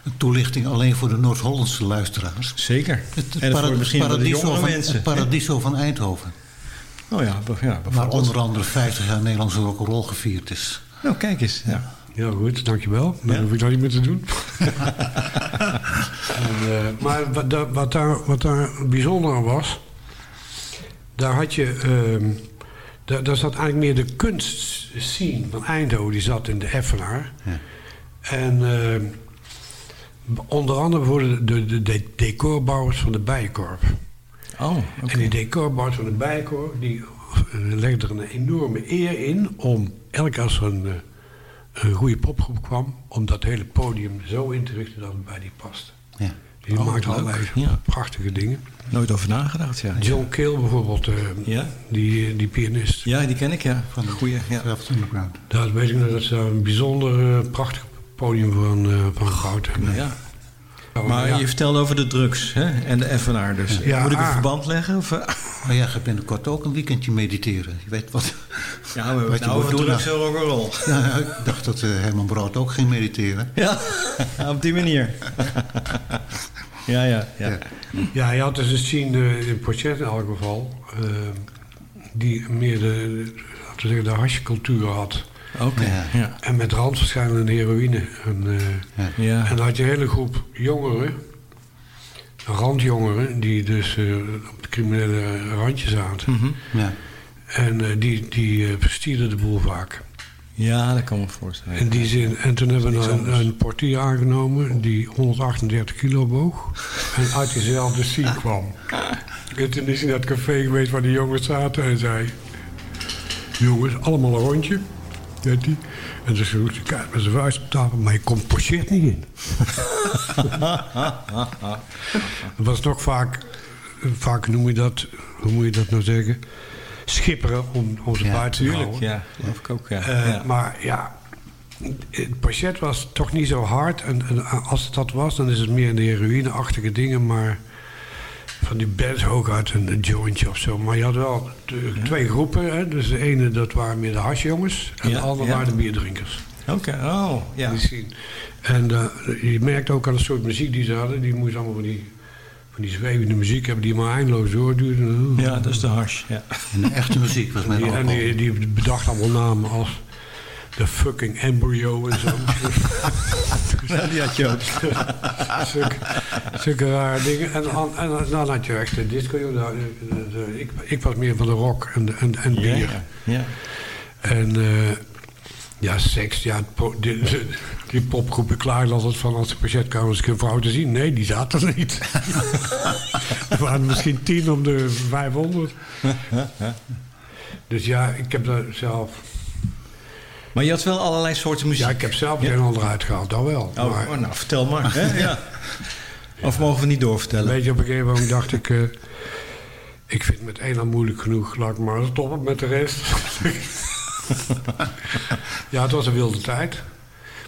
Speaker 6: een toelichting alleen voor de Noord-Hollandse luisteraars.
Speaker 9: Zeker.
Speaker 6: Het,
Speaker 9: en
Speaker 6: para-
Speaker 9: voor misschien de
Speaker 6: paradiso
Speaker 9: jongere
Speaker 6: van,
Speaker 9: mensen.
Speaker 6: Het paradiso van Eindhoven.
Speaker 9: Oh ja, ja
Speaker 6: Waar onder andere 50 jaar Nederlandse rock'n'roll gevierd is.
Speaker 9: Nou, kijk eens. Ja.
Speaker 8: Heel goed, dankjewel. Dan
Speaker 9: Ja.
Speaker 8: hoef ik dat niet meer te doen. en, eh, maar wat, daar- wat, daar, wat daar bijzonder aan was... daar had je... ehm, daar, daar zat eigenlijk meer de kunstscene van Eindhoven. Die zat in de Effenaar.
Speaker 6: Ja.
Speaker 8: En ehm, onder andere voor de, de, de decorbouwers van de Bijenkorf.
Speaker 9: Oh, oké.
Speaker 8: En die decorbouwers van de Bijenkorf... die eh, legden er een enorme eer in... om elke keer als er een, eh, een goede popgroep kwam... om dat hele podium zo in te richten dat het bij die past.
Speaker 6: Ja.
Speaker 8: Die
Speaker 9: Oh,
Speaker 8: maakte
Speaker 9: leuk.
Speaker 8: allerlei
Speaker 9: Ja.
Speaker 8: prachtige dingen.
Speaker 9: Nooit over nagedacht, ja.
Speaker 8: John Cale bijvoorbeeld, eh,
Speaker 9: Ja?
Speaker 8: die, die pianist.
Speaker 9: Ja, die ken ik, ja.
Speaker 6: Van de
Speaker 9: Goeie, ja.
Speaker 8: Daar weet ik nog dat ze daar een bijzonder eh, prachtig podium van, eh van hebben.
Speaker 9: ja.
Speaker 8: Oh,
Speaker 9: Maar
Speaker 8: ja.
Speaker 9: je vertelde over de drugs hè? en de FNR dus.
Speaker 8: Ja,
Speaker 9: Moet ik een
Speaker 8: ah.
Speaker 9: verband leggen? Of, eh?
Speaker 6: Maar jij gaat binnenkort ook een weekendje mediteren. Je weet wat...
Speaker 9: Ja, we
Speaker 6: Wat
Speaker 9: hebben nou over drugs en rock'n'roll.
Speaker 6: Ja, ik dacht dat eh, Herman Brood ook ging mediteren.
Speaker 9: Ja, Ja, op die manier. ja, ja, ja.
Speaker 6: Ja.
Speaker 8: Ja, je had dus een scene in Pochet in elk geval... die meer de, laten we zeggen, de hashcultuur had.
Speaker 9: Oké,
Speaker 6: Ja.
Speaker 9: ja.
Speaker 8: En met randverschijnen en heroïne. En, eh,
Speaker 9: Ja.
Speaker 8: En dan had je een hele groep jongeren, randjongeren, die dus eh, op de criminele randje zaten.
Speaker 9: Mhm.
Speaker 6: Ja.
Speaker 8: En eh, die, die eh, verstierden de boel vaak.
Speaker 9: ja, dat kan me voorstellen.
Speaker 8: In die zin. En toen hebben we een, een portier aangenomen die 138 kilo woog. En uit diezelfde scene kwam. En toen is hij naar het café geweest waar die jongens zaten en zei... Jongens, allemaal een rondje. Hij. En toen zei hij, kijk met zijn vuist op tafel, maar je komt Pochet niet in. Dat was toch vaak, vaak noem je dat, hoe moet je dat nou zeggen? Schipperen om, om ze
Speaker 6: Ja,
Speaker 8: buiten te houden.
Speaker 9: ja. Geloof ik ook, ja.
Speaker 8: Eh,
Speaker 9: ja.
Speaker 8: Maar ja, het pachet was toch niet zo hard. En, en als het dat was, dan is het meer in de heroïne-achtige dingen. Maar van die bands hooguit een, een jointje of zo. Maar je had wel twee groepen. Hè? Dus de ene, dat waren meer de hasjongens. En
Speaker 9: Ja,
Speaker 8: de andere
Speaker 9: ja.
Speaker 8: waren de bierdrinkers.
Speaker 9: Oké, oh, ja.
Speaker 8: Die scene. En eh, je merkt ook aan de soort muziek die ze hadden. Die moest allemaal van die, van die zwevende muziek hebben die maar eindeloos doorduurde.
Speaker 9: Ja, dat is de hash, ja.
Speaker 6: En de echte muziek was met
Speaker 8: Die, en die, die bedacht allemaal namen als de fucking embryo en zo.
Speaker 13: Ja, die had je ook.
Speaker 8: zulke, zulke rare dingen. En, dan- en dan had je echt de disco. Nou, ik, ik was meer van de rock en, en, en bier.
Speaker 13: Ja, ja.
Speaker 8: En eh, ja, seks. Ja, die, die, popgroepen klaagden altijd van als de patiënt kwam eens een vrouw te zien. Nee, die zaten er niet. er waren misschien tien om de 500. Dus ja, ik heb daar zelf...
Speaker 13: Maar je had wel allerlei soorten muziek.
Speaker 8: Ja, ik heb zelf geen ander uitgehaald, dat wel.
Speaker 13: Oh,
Speaker 8: maar,
Speaker 13: oh, nou, vertel maar. Hè? Ja. Of mogen we niet doorvertellen?
Speaker 8: Weet je, op een gegeven moment dacht ik... eh, ik vind het met één al moeilijk genoeg. Laat ik maar stoppen met de rest. ja, het was een wilde tijd.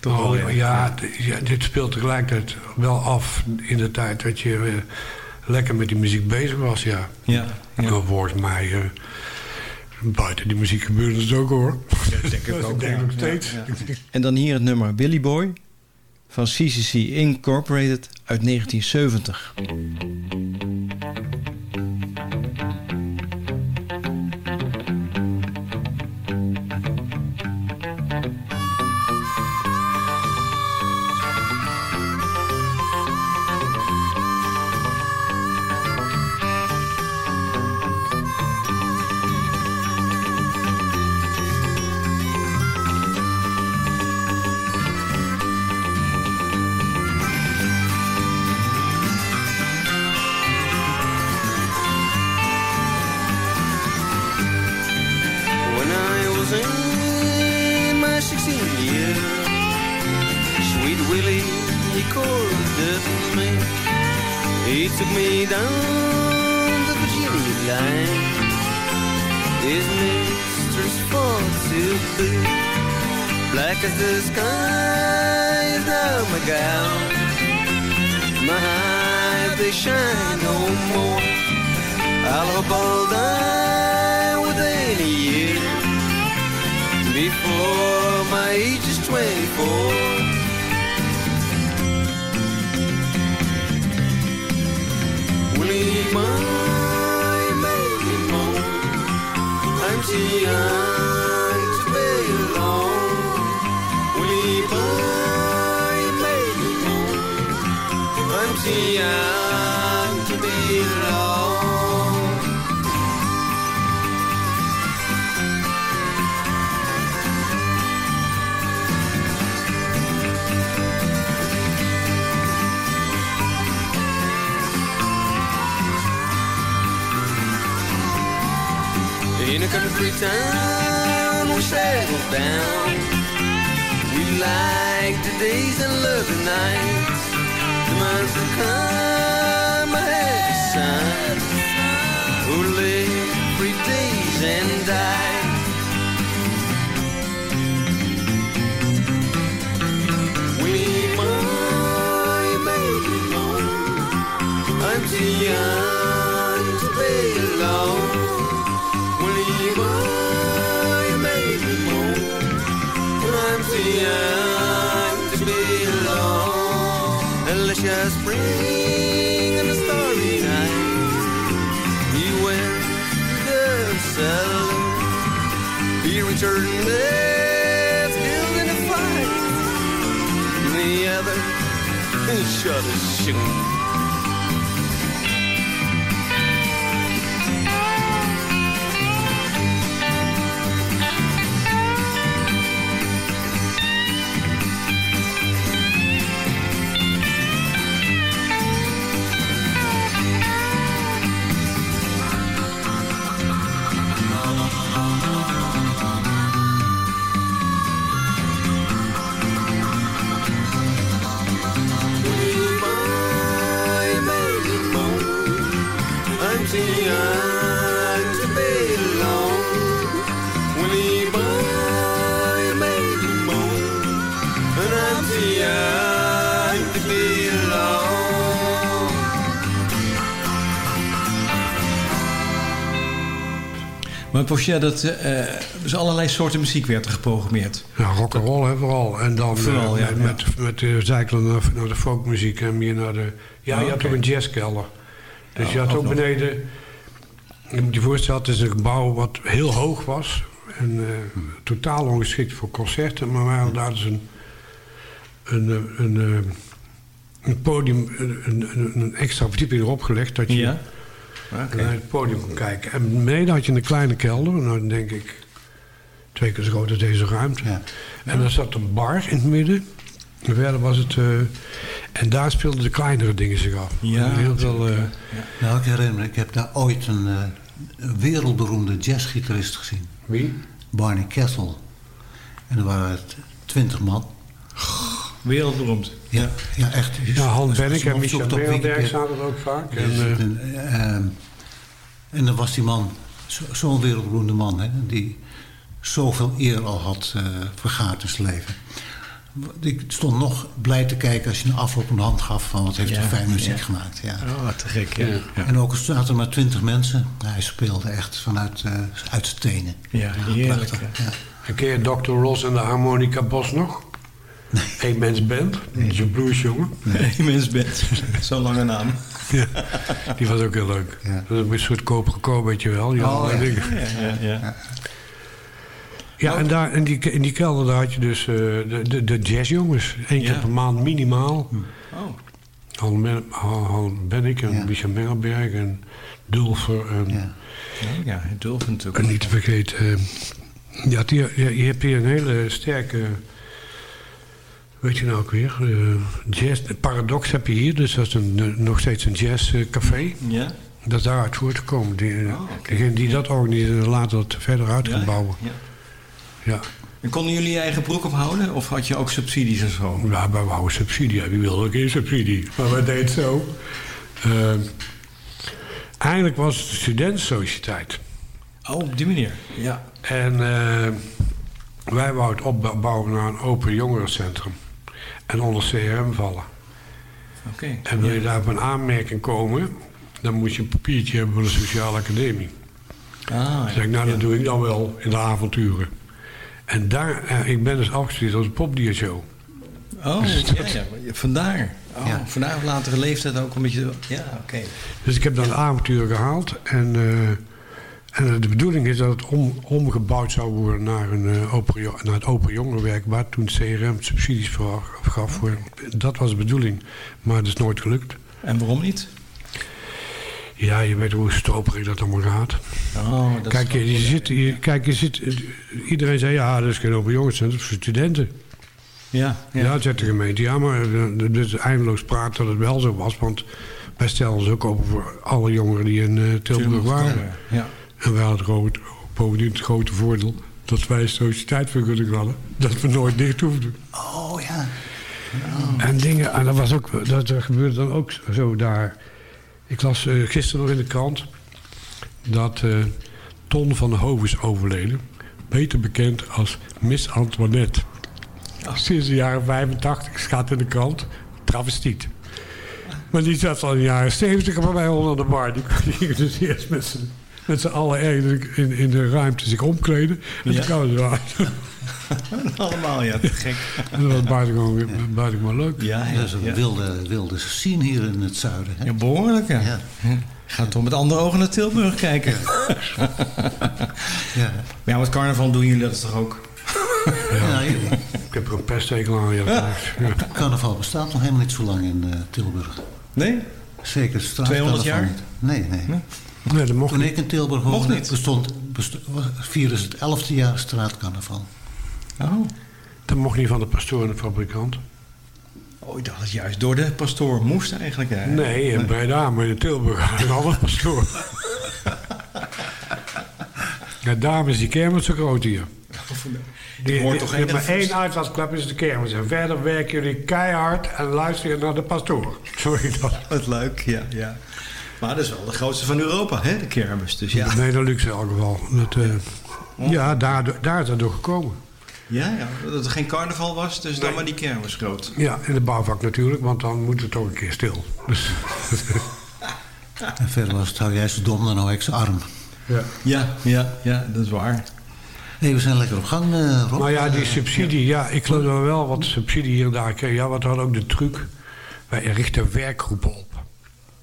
Speaker 13: Toch
Speaker 8: Oh,
Speaker 13: ja.
Speaker 8: ja, ja, dit speelt tegelijkertijd wel af in de tijd dat je eh, lekker met die muziek bezig was, ja.
Speaker 13: Ja,
Speaker 8: Nou, volgens mij, eh, buiten die muziek gebeurde het ook hoor.
Speaker 13: dat denk ik ook.
Speaker 8: denk nog steeds.
Speaker 13: Ja, ja. En dan hier het nummer Billy Boy van CCC Incorporated uit 1970.
Speaker 14: The months that come shutters
Speaker 13: shoot. Pochia, dat eh, dus allerlei soorten muziek werd er geprogrammeerd.
Speaker 8: Ja, rock'n'roll hè, vooral. En dan
Speaker 13: Vooral,
Speaker 8: eh,
Speaker 13: ja,
Speaker 8: met,
Speaker 13: ja.
Speaker 8: met, met de zijkelen naar, naar de folkmuziek en meer naar de... Ja,
Speaker 13: Oh,
Speaker 8: je had ook een jazzkelder. Dus
Speaker 13: Oh,
Speaker 8: je had
Speaker 13: ook nog.
Speaker 8: beneden... Je moet je voorstellen, het is een gebouw wat heel hoog was. En eh, totaal ongeschikt voor concerten. Maar we hadden daar dus een, een, eh, een, eh, een podium, een, een, een extra verdieping erop gelegd. Dat je
Speaker 9: Ja. Oké.
Speaker 8: naar het podium kon kijken. En beneden had je een kleine kelder. Nou, dan denk ik twee keer zo groot als deze ruimte.
Speaker 6: Ja.
Speaker 8: En daar zat een bar in het midden. En verder was het... eh, en daar speelden de kleinere dingen zich af.
Speaker 9: Ja,
Speaker 8: Heel veel... eh,
Speaker 6: Nou, ik herinner me, ik heb daar ooit een, eh, wereldberoemde jazzgitarist gezien.
Speaker 8: wie?
Speaker 6: Barney Kessel. En er waren twintig man.
Speaker 9: Wereldberoemd.
Speaker 6: Ja, ja echt.
Speaker 8: Ja, Han Bennik en
Speaker 6: Soms
Speaker 8: Michel
Speaker 6: Wikipedia.
Speaker 8: zaten er ook vaak.
Speaker 6: Dus,
Speaker 8: En, eh,
Speaker 6: en, ehm, en dan was die man, zo- zo'n wereldberoemde man, hè, die zoveel eer al had eh vergaard in zijn leven. Ik stond nog blij te kijken als je een afloop een hand gaf van wat heeft hij
Speaker 9: Ja,
Speaker 6: fijn muziek
Speaker 9: ja.
Speaker 6: gemaakt. Ja.
Speaker 9: Oh, te gek, ja. Ja,
Speaker 6: En ook al zaten er maar twintig mensen, hij speelde echt vanuit eh, uit zijn tenen.
Speaker 9: ja heerlijk.
Speaker 6: Prachtig,
Speaker 9: ja.
Speaker 6: ja.
Speaker 8: En ken je Dr. Ross en de Harmonica Bos nog? Eén mens band. Dat is een bluesjongen.
Speaker 9: Nee, mens bent. Zo'n lange naam.
Speaker 8: Ja, die was ook heel leuk.
Speaker 6: Ja.
Speaker 8: Dat is een soort koop weet je wel.
Speaker 6: Oh, ja.
Speaker 8: dingen.
Speaker 9: Ja, ja, ja.
Speaker 8: Ja, en daar, in, die, in die kelder daar had je dus eh, de, de, de jazzjongens. Eén keer
Speaker 9: Ja.
Speaker 8: per maand minimaal.
Speaker 9: Oh,
Speaker 8: Han, Ben- Han, Han Bennik en
Speaker 6: Ja.
Speaker 8: Michel Mengelberg en Dulfer. En,
Speaker 6: Ja.
Speaker 9: oh ja, Dolphin natuurlijk.
Speaker 8: en niet te vergeten... eh, ja, die, ja, je hebt hier een hele sterke... Weet je nou ook weer? eh, jazz, Paradox heb je hier. Dus dat is een, eh, nog steeds een jazzcafé.
Speaker 9: Ja?
Speaker 8: Dat is daaruit voortgekomen. Die, eh,
Speaker 9: Oh.
Speaker 8: Degene die dat organiseerde later dat verder uit
Speaker 9: Ja,
Speaker 8: gaan bouwen.
Speaker 9: Ja.
Speaker 8: Ja.
Speaker 9: En konden jullie je eigen broek ophouden? Of had je ook subsidies en zo?
Speaker 8: Ja, wij wouden subsidie. hebben. Wie wilde ook geen subsidie? Maar wij deden het zo. Eh, eigenlijk was het de studentensociëteit.
Speaker 9: Oh, op die manier. Ja.
Speaker 8: En wij wouden het opbouwen naar een open jongerencentrum. En onder CRM vallen.
Speaker 9: Oké.
Speaker 8: En wil je daar op een aanmerking komen... dan moet je een papiertje hebben van de sociale academie.
Speaker 9: Ah, ja.
Speaker 8: Zeg ik, nou, dat doe ik dan wel in de avonturen. En daar, eh, ik ben dus afgestudeerd als een popdiershow.
Speaker 9: Oh, ja, ja. Vandaar. Oh,
Speaker 6: Ja.
Speaker 9: vandaar op latere leeftijd ook een beetje... Ja, oké.
Speaker 8: Dus ik heb dan de avonturen gehaald. En, eh, en de bedoeling is dat het om, omgebouwd zou worden naar, een, eh, open, naar het open jongerenwerk... waar toen CRM subsidies voor gaf. Voor. Dat was de bedoeling. Maar dat is nooit gelukt.
Speaker 9: En waarom niet?
Speaker 8: Ja, je weet hoe stroperig dat allemaal gaat.
Speaker 9: Oh, dat
Speaker 8: Kijk, je, je zit, je, kijk, je zit, iedereen zei ja, dat is geen open jongerencentrum, dat is voor studenten.
Speaker 9: Ja,
Speaker 8: Ja,
Speaker 9: ja.
Speaker 8: dat zegt de gemeente. Ja, maar het is eindeloos praat dat het wel zo was. Want wij stelden ons ook open voor alle jongeren die in eh, Tilburg waren.
Speaker 9: Ja.
Speaker 8: En wij hadden bovendien het grote voordeel dat wij sociëteitsvergunning hadden. Dat we nooit dicht hoefden.
Speaker 6: Oh ja.
Speaker 8: En dingen, en dat, was ook, dat, dat gebeurde dan ook zo daar. Ik las eh, gisteren nog in de krant dat eh, Ton van Hoven is overleden. Beter bekend als Miss Antoinette. Sinds de jaren 85 staat in de krant. Travestiet. Maar die zat al in de jaren 70 bij mij onder de bar. Die, gingen dus eerst met met z'n allen ergens in, in de ruimte zich omkleden. En
Speaker 9: Ja.
Speaker 8: kwamen ze eruit.
Speaker 9: Allemaal, ja. Te gek.
Speaker 8: En dat was buitengewoon, buitengewoon leuk.
Speaker 9: Ja,
Speaker 6: Dat
Speaker 9: ja,
Speaker 6: is een
Speaker 9: ja.
Speaker 6: wilde, wilde scene hier in het zuiden. Hè?
Speaker 9: Ja, behoorlijk, ja.
Speaker 6: Ja.
Speaker 9: Ga toch met andere ogen naar Tilburg kijken.
Speaker 6: Ja.
Speaker 9: Maar ja, met carnaval doen jullie dat toch ook?
Speaker 6: Ja,
Speaker 8: Ik heb er een pesttekel aan. Ja.
Speaker 6: Carnaval bestaat nog helemaal niet zo lang in eh, Tilburg.
Speaker 9: Nee?
Speaker 6: Zeker het
Speaker 9: 200
Speaker 6: straatcarnaval
Speaker 9: jaar?
Speaker 6: niet. Nee, nee.
Speaker 8: Nee, dat mocht
Speaker 6: Toen
Speaker 8: niet.
Speaker 6: ik in Tilburg
Speaker 9: Mocht
Speaker 6: woonde,
Speaker 9: niet.
Speaker 6: bestond, bestond, het 11e jaar straatcarnaval.
Speaker 9: Oh.
Speaker 8: Dat mocht niet van de pastoor en de fabrikant.
Speaker 9: Oh, ik dacht dat juist door de pastoor moest eigenlijk. Hè?
Speaker 8: Nee, in Breda, maar in Tilburg had een andere pastoor. Ja, daarom is die kermis zo groot hier. Die,
Speaker 9: hoort
Speaker 8: die-
Speaker 9: toch geen-
Speaker 8: maar één uitlaatklep is de kermis. En verder werken jullie keihard en luisteren naar de pastoor. Zo is dat.
Speaker 9: Wat leuk, ja, ja. Maar dat is wel de grootste van Europa, hè, de kermis. Dus ja.
Speaker 8: Nee, dat lukt in elk geval. Dat, eh, ja, daar, daar is dat door gekomen.
Speaker 9: Ja, ja, dat er geen carnaval was, dus dan maar die kermis groot.
Speaker 8: Ja, in de bouwvak natuurlijk, want dan moet het toch een keer stil. Dus,
Speaker 6: En verder was het, hou jij zo dom, dan hou ik arm.
Speaker 8: ja.
Speaker 9: Ja, ja, ja, dat is waar.
Speaker 6: Nee, we zijn lekker op gang, eh Rob.
Speaker 8: Maar ja, die
Speaker 6: Eh,
Speaker 8: subsidie, ja, ik geloof dat we wel wat subsidie hier en daar kregen. Ja, want we hadden ook de truc. Wij richten werkgroepen op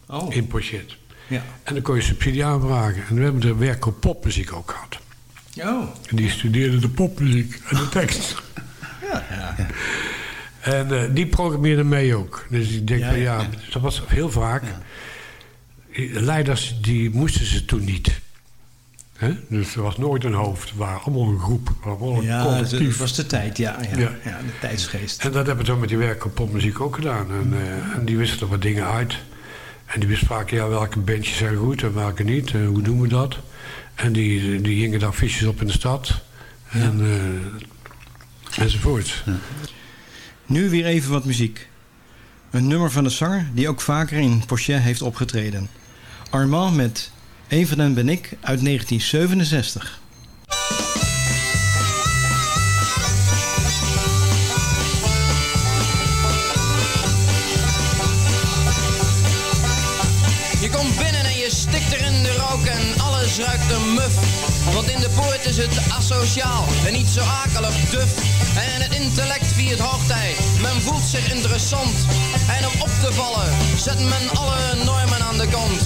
Speaker 9: Oh,
Speaker 8: in Pochet.
Speaker 9: ja.
Speaker 8: En dan kon je subsidie aanvragen. En we hebben de werkgroep popmuziek ook gehad.
Speaker 9: Oh,
Speaker 8: En die studeerde de popmuziek en de tekst.
Speaker 9: ja, ja.
Speaker 8: En eh, die programmeerde mee ook. Dus ik denk
Speaker 6: Ja,
Speaker 8: van
Speaker 6: ja,
Speaker 8: ja, dat was heel vaak. De leiders die moesten ze toen niet. Hè? Dus er was nooit een hoofd. We waren allemaal een groep. Allemaal een
Speaker 9: Ja, het
Speaker 8: collectief.
Speaker 9: was de tijd, ja. Ja,
Speaker 8: Ja.
Speaker 9: ja. de tijdsgeest.
Speaker 8: En dat hebben we toen met die werk op popmuziek ook gedaan. En, eh, en die wisten er wat dingen uit. En die vaak ja, welke bandjes zijn goed en welke niet. En hoe doen we dat? En die, die hingen daar fiches op in de stad. En, eh, enzovoort.
Speaker 9: Nu weer even wat muziek. Een nummer van de zanger die ook vaker in Pochet heeft opgetreden. Armand met Een van hen ben ik uit 1967.
Speaker 15: Alles ruikt een muf. Want in de poort is het asociaal en niet zo akelig duf. En het intellect viert hoogtij, men voelt zich interessant. En om op te vallen zet men alle normen aan de kant.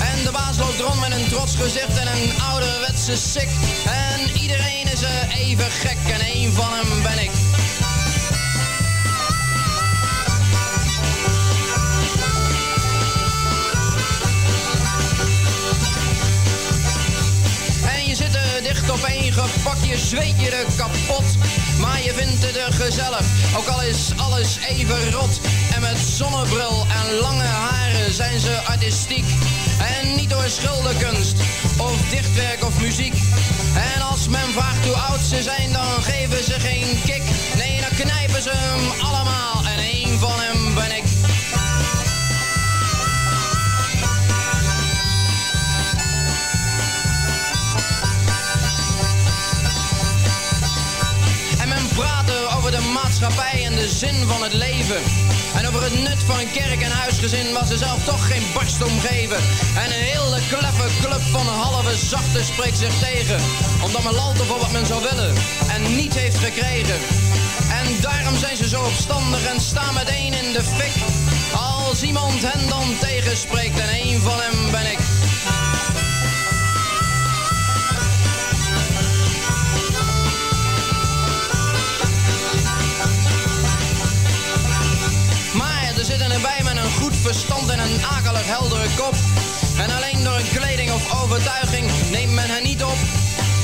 Speaker 15: En de baas loopt rond met een trots gezicht en een ouderwetse sik. En iedereen is er even gek en één van hem ben ik. Dicht op één gepakt, je zweet je er kapot. Maar je vindt het er gezellig, ook al is alles even rot. En met zonnebril en lange haren zijn ze artistiek. En niet door schilderkunst, of dichtwerk of muziek. En als men vraagt hoe oud ze zijn, dan geven ze geen kick. Nee, dan knijpen ze hem allemaal maatschappij en de zin van het leven. En over het nut van kerk en huisgezin waar ze zelf toch geen barst om geven. En een hele kleffe club van halve zachte spreekt zich tegen. Omdat men lalt voor wat men zou willen en niet heeft gekregen. En daarom zijn ze zo opstandig en staan meteen in de fik. Als iemand hen dan tegenspreekt en één van hem ben ik. Heldere kop. En alleen door kleding of overtuiging neemt men hen niet op.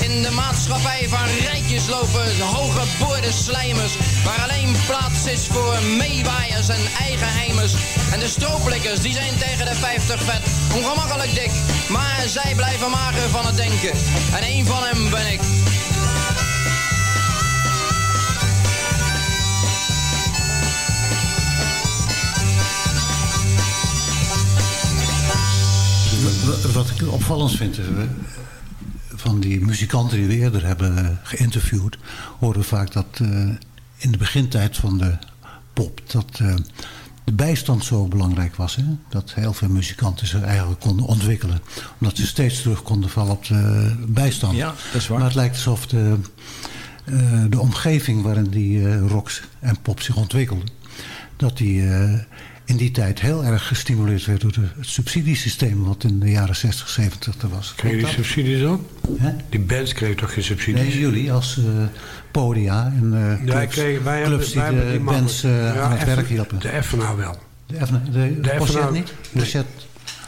Speaker 15: In de maatschappij van rijtjes lopen hoge boorde slijmers. Waar alleen plaats is voor meewaaiers en eigenheimers. En de strooplikkers die zijn tegen de 50 vet. Ongemakkelijk dik, maar zij blijven mager van het denken. En één van hem ben ik.
Speaker 6: Wat ik opvallend vind van die muzikanten die we eerder hebben eh, geïnterviewd, horen we vaak dat eh, in de begintijd van de pop dat eh, de bijstand zo belangrijk was. Hè? Dat heel veel muzikanten zich eigenlijk konden ontwikkelen. Omdat ze steeds terug konden vallen op de bijstand.
Speaker 9: Ja, dat is waar.
Speaker 6: Maar het lijkt alsof de, de omgeving waarin die rocks en pop zich ontwikkelden, dat die in die tijd heel erg gestimuleerd werd door de, het subsidiesysteem wat in de jaren 60, 70 er was.
Speaker 8: Kreeg je die subsidies dan?
Speaker 6: Hè?
Speaker 8: Die bands kregen toch geen subsidies?
Speaker 6: Nee, jullie als eh, podia en
Speaker 8: Ja,
Speaker 6: clubs,
Speaker 8: wij
Speaker 6: clubs
Speaker 8: hebben, wij
Speaker 6: die
Speaker 8: hebben
Speaker 6: de
Speaker 8: die
Speaker 6: bands.
Speaker 8: Ja,
Speaker 6: aan het werk hielpen.
Speaker 8: De FNA wel.
Speaker 6: De, F- de, de,
Speaker 8: De FNA
Speaker 6: niet?
Speaker 8: nee.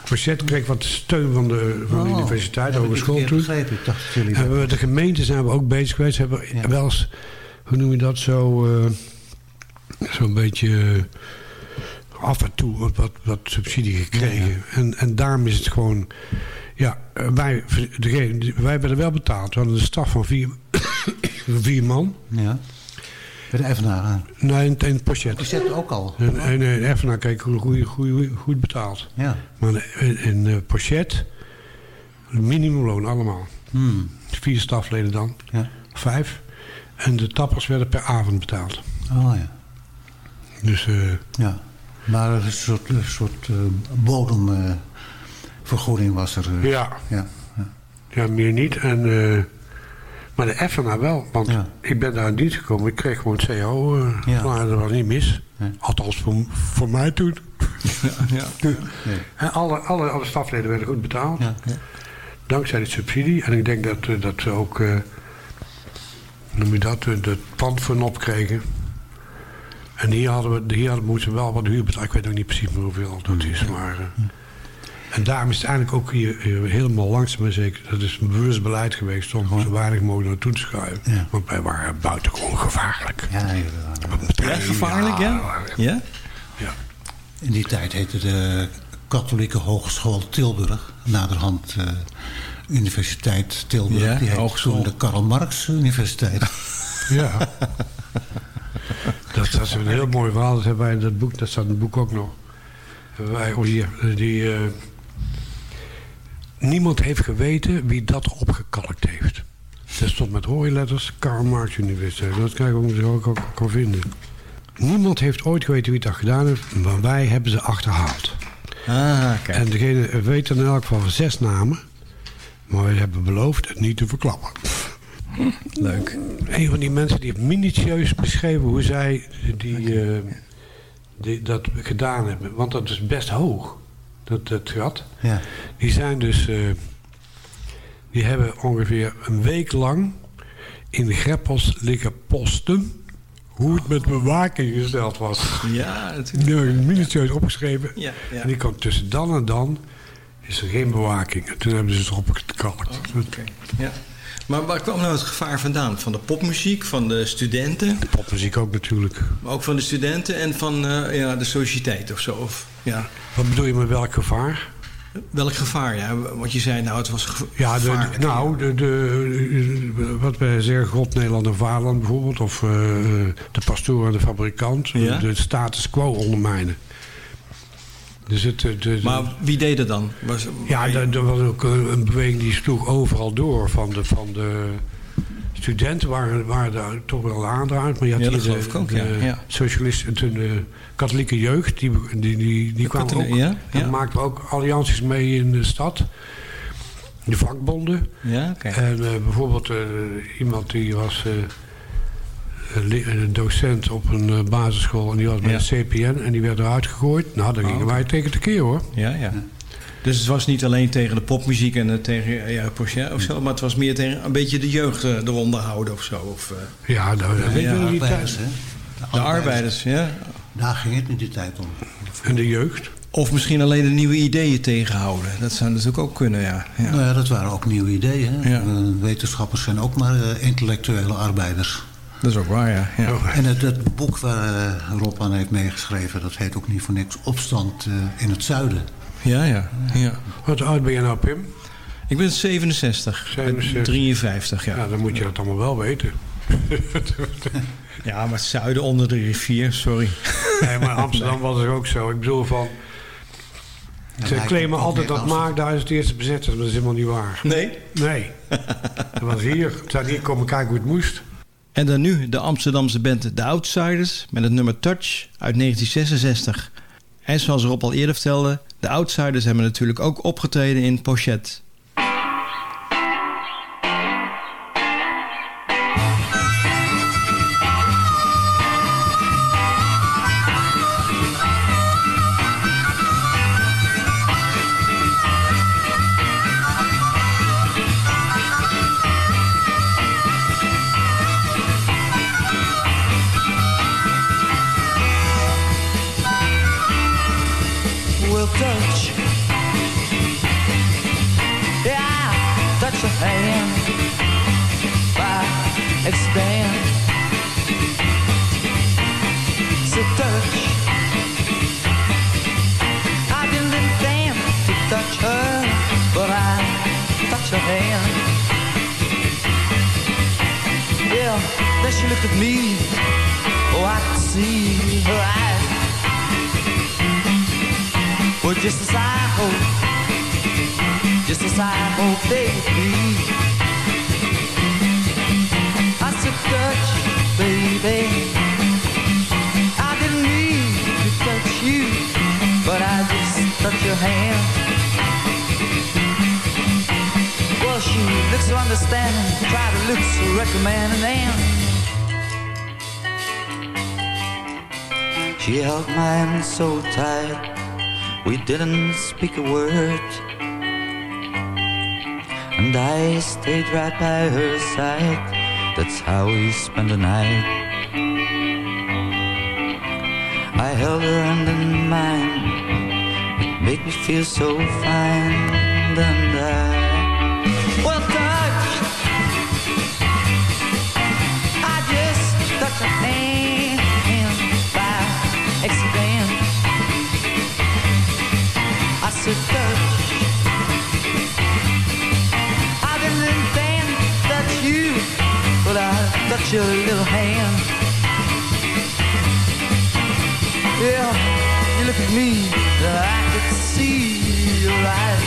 Speaker 6: Pochet
Speaker 8: kreeg wat steun van de, van de
Speaker 6: Oh,
Speaker 8: universiteit,
Speaker 6: ik
Speaker 8: hogeschool toen.
Speaker 6: begrepen. Ik dacht jullie...
Speaker 8: Hebben we, de gemeente zijn we ook bezig geweest. Hebben we wel eens, hoe noem je dat, zo, eh, zo'n beetje af en toe wat, wat, wat subsidie gekregen. En, en daarom is het gewoon, ja, wij, degene, wij werden wel betaald. We hadden een staf van vier, vier man.
Speaker 6: Ja. Bij de FNA.
Speaker 8: Nee, in, in het Pochet.
Speaker 6: Pochet ook al.
Speaker 8: En, en FNA kreeg goed, goed, goed, goed betaald.
Speaker 6: Ja.
Speaker 8: Maar in, in eh, Pochet, minimumloon allemaal.
Speaker 6: Hmm.
Speaker 8: Vier stafleden dan.
Speaker 6: Ja.
Speaker 8: Vijf. En de tappers werden per avond betaald.
Speaker 6: Oh ja.
Speaker 8: Dus eh,
Speaker 6: Ja. Maar een soort, een soort eh, bodemvergoeding was er. eh.
Speaker 8: ja.
Speaker 6: ja.
Speaker 8: ja, meer niet. En, eh, maar de FNA wel. Want ik ben daar in dienst gekomen. Ik kreeg gewoon het CO. eh
Speaker 6: Ja.
Speaker 8: Maar dat was niet mis. Althans voor, voor mij toen.
Speaker 9: Ja.
Speaker 8: En alle, alle, alle stafleden werden goed betaald.
Speaker 6: Ja.
Speaker 8: Dankzij de subsidie. En ik denk dat, eh, dat ze ook, eh, noem je dat, eh, het pand voor een op kregen. En hier hadden we, hier hadden, moesten we wel wat huur betalen. Ik weet ook niet precies meer hoeveel dat is. Maar, eh, en daarom is het eigenlijk ook hier, helemaal langzaam maar zeker... dat is een bewust beleid geweest om zo weinig mogelijk naartoe te schuiven. Want wij waren buitengewoon gevaarlijk.
Speaker 6: Ja,
Speaker 8: Ja,
Speaker 9: gevaarlijk, ja? Ja?
Speaker 8: Ja.
Speaker 6: In die tijd heette de Katholieke Hogeschool Tilburg. Naderhand eh, Universiteit Tilburg.
Speaker 9: Ja,
Speaker 6: die heette toen de Karl Marx Universiteit.
Speaker 8: Ja. dat, dat is een heel mooi verhaal. Dat hebben wij in dat boek. Dat staat in het boek ook nog. Wij, oh hier, die, eh, niemand heeft geweten wie dat opgekalkt heeft. Dat stond met hooiletters Karl Marx Universiteit. Dat kan je ook misschien ook, ook, ook vinden. Niemand heeft ooit geweten wie dat gedaan heeft. Maar wij hebben ze achterhaald.
Speaker 9: Ah, kijk.
Speaker 8: En degene weet er in elk geval van zes namen. Maar we hebben beloofd het niet te verklappen.
Speaker 9: Leuk.
Speaker 8: Een van die mensen die heeft minutieus beschreven hoe zij die, eh, die, dat gedaan hebben. Want dat is best hoog, dat, dat gat.
Speaker 6: Ja.
Speaker 8: Die zijn dus... eh, die hebben ongeveer een week lang in greppels liggen posten... hoe het met bewaking gesteld was.
Speaker 9: Ja,
Speaker 8: Die hebben minutieus opgeschreven.
Speaker 9: Ja, ja.
Speaker 8: En die kwam tussen dan en dan... is er geen bewaking. En toen hebben ze het erop gekalkt.
Speaker 9: Oké. Ja. Maar waar kwam nou het gevaar vandaan? Van de popmuziek, van de studenten?
Speaker 8: Popmuziek ook natuurlijk.
Speaker 9: Maar ook van de studenten en van eh, ja, de sociëteit of zo? Of, ja.
Speaker 8: Wat bedoel je met welk gevaar?
Speaker 9: Welk gevaar? Ja, want je zei nou, het was geva-
Speaker 8: Ja, de, de- nou, de, de, wat wij zeggen, God, Nederland en Vaderland bijvoorbeeld. Of eh, de pastoor en de fabrikant.
Speaker 9: Ja?
Speaker 8: De status quo ondermijnen. Dus het, de, de-
Speaker 9: Maar wie deed het dan? Was,
Speaker 8: ja, er er was ook een, beweging die sloeg overal door. Van de, van de studenten waren, waren daar toch wel aandraaiend. Maar je had
Speaker 9: Ja,
Speaker 8: hier
Speaker 9: dat
Speaker 8: de,
Speaker 9: ook,
Speaker 8: de
Speaker 9: ja, ja.
Speaker 8: socialisten, toen de katholieke jeugd. Die, die, die, die kwamen ook,
Speaker 9: ja,
Speaker 8: en
Speaker 9: ja.
Speaker 8: maakten ook allianties mee in de stad. De vakbonden.
Speaker 9: Ja, oké.
Speaker 8: En eh, bijvoorbeeld eh, iemand die was eh, docent op een eh, basisschool en die was bij
Speaker 9: Ja.
Speaker 8: de CPN en die werd eruit gegooid. Nou, dan
Speaker 9: Oh,
Speaker 8: gingen
Speaker 9: oké.
Speaker 8: wij tegen de keer hoor.
Speaker 9: Ja, ja. Dus het was niet alleen tegen de popmuziek en eh, tegen eh, ja, Pochet of zo, maar het was meer tegen een beetje de jeugd eh, eronder houden of zo. Of, eh,
Speaker 8: Ja, nou, dat weet
Speaker 9: ja,
Speaker 8: je in die tijd.
Speaker 6: hè?
Speaker 9: de arbeiders, ja.
Speaker 6: Daar ging het in die tijd om.
Speaker 8: En de jeugd.
Speaker 9: Of misschien alleen de nieuwe ideeën tegenhouden. Dat zou natuurlijk ook kunnen, ja. ja.
Speaker 6: Nou ja, dat waren ook nieuwe ideeën. Eh, wetenschappers zijn ook maar eh, intellectuele arbeiders.
Speaker 9: Dat is ook waar, ja. ja.
Speaker 8: Oh,
Speaker 6: En het, het boek waar eh, Rob aan heeft meegeschreven... dat heet ook niet voor niks Opstand eh, in het Zuiden.
Speaker 9: Ja, ja, ja.
Speaker 8: Wat oud ben je nou, Pim?
Speaker 9: Ik ben 67.
Speaker 8: 67.
Speaker 9: 53, ja.
Speaker 8: Ja, dan moet je dat allemaal wel weten.
Speaker 9: Ja, maar het zuiden onder de rivier, sorry.
Speaker 8: Nee, maar Amsterdam was het ook zo. Ik bedoel van... Ze claimen altijd dat
Speaker 6: Amsterdam.
Speaker 8: Maagduis het eerste bezet is, maar dat is helemaal niet waar.
Speaker 9: Nee.
Speaker 8: Nee. Dat was hier. Ze zijn hier komen kijken hoe het moest.
Speaker 9: En dan nu de Amsterdamse band The Outsiders met het nummer Touch uit 1966. En zoals Rob al eerder vertelde, de Outsiders hebben natuurlijk ook opgetreden in Pochette.
Speaker 12: Stayed right by her side. That's how we spent the night.
Speaker 11: I held her hand in mine. It made me feel so fine. And I, your little hand. Yeah, you look at me, I could see your eyes.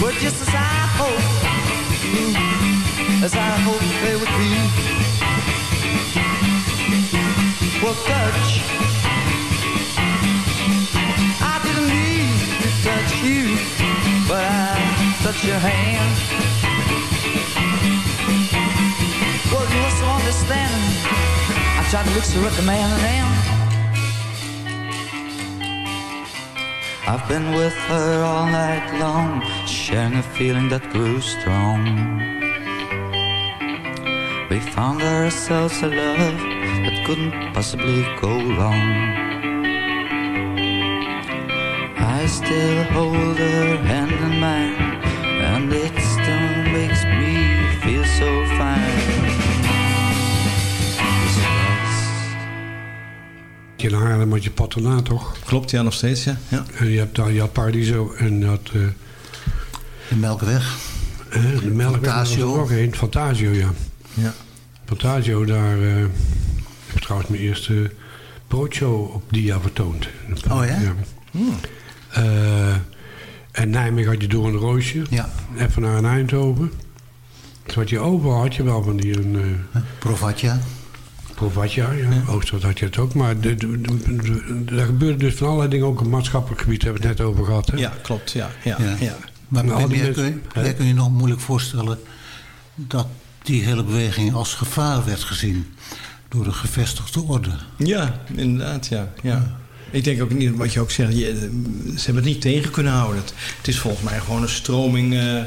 Speaker 11: But just as I hope, as I hope they would be. Well, touch. I didn't need to touch you, but I touched your hand. I tried to look so recommending them. I've been with her all night long, sharing a feeling that grew strong. We found ourselves a love that couldn't possibly go wrong. I still hold her hand in mine,
Speaker 8: Haarlem had je patronaat, toch?
Speaker 9: Klopt, ja, nog steeds, ja. ja.
Speaker 8: En je hebt daar je had Paradiso en had... eh,
Speaker 6: De Melkweg.
Speaker 8: de Melkweg.
Speaker 6: Fantasio.
Speaker 8: er een. Fantasio, ja.
Speaker 9: Ja.
Speaker 8: Fantasio, daar eh, heb ik trouwens mijn eerste broodshow op dia vertoond.
Speaker 6: Oh ja?
Speaker 8: Eh, en Nijmegen had je Door een Roosje.
Speaker 6: Ja.
Speaker 8: Even naar Eindhoven. Dus wat je overal had je wel van die een...
Speaker 6: Provatja.
Speaker 8: Provatja, ja. Oosterhout had je het ook. Maar de, er dus van allerlei dingen ook op maatschappelijk gebied. Daar hebben we het net over gehad. Hè?
Speaker 9: Ja, klopt, ja. ja,
Speaker 6: Ja.
Speaker 9: ja.
Speaker 6: Maar
Speaker 8: Nou, mensen-
Speaker 6: kun, kun je nog moeilijk voorstellen dat die hele beweging als gevaar werd gezien door de gevestigde orde.
Speaker 9: Ja, inderdaad, ja. ja. Ik denk ook niet, wat je ook zegt, je, ze hebben het niet tegen kunnen houden. Het, het is volgens mij gewoon een stroming eh,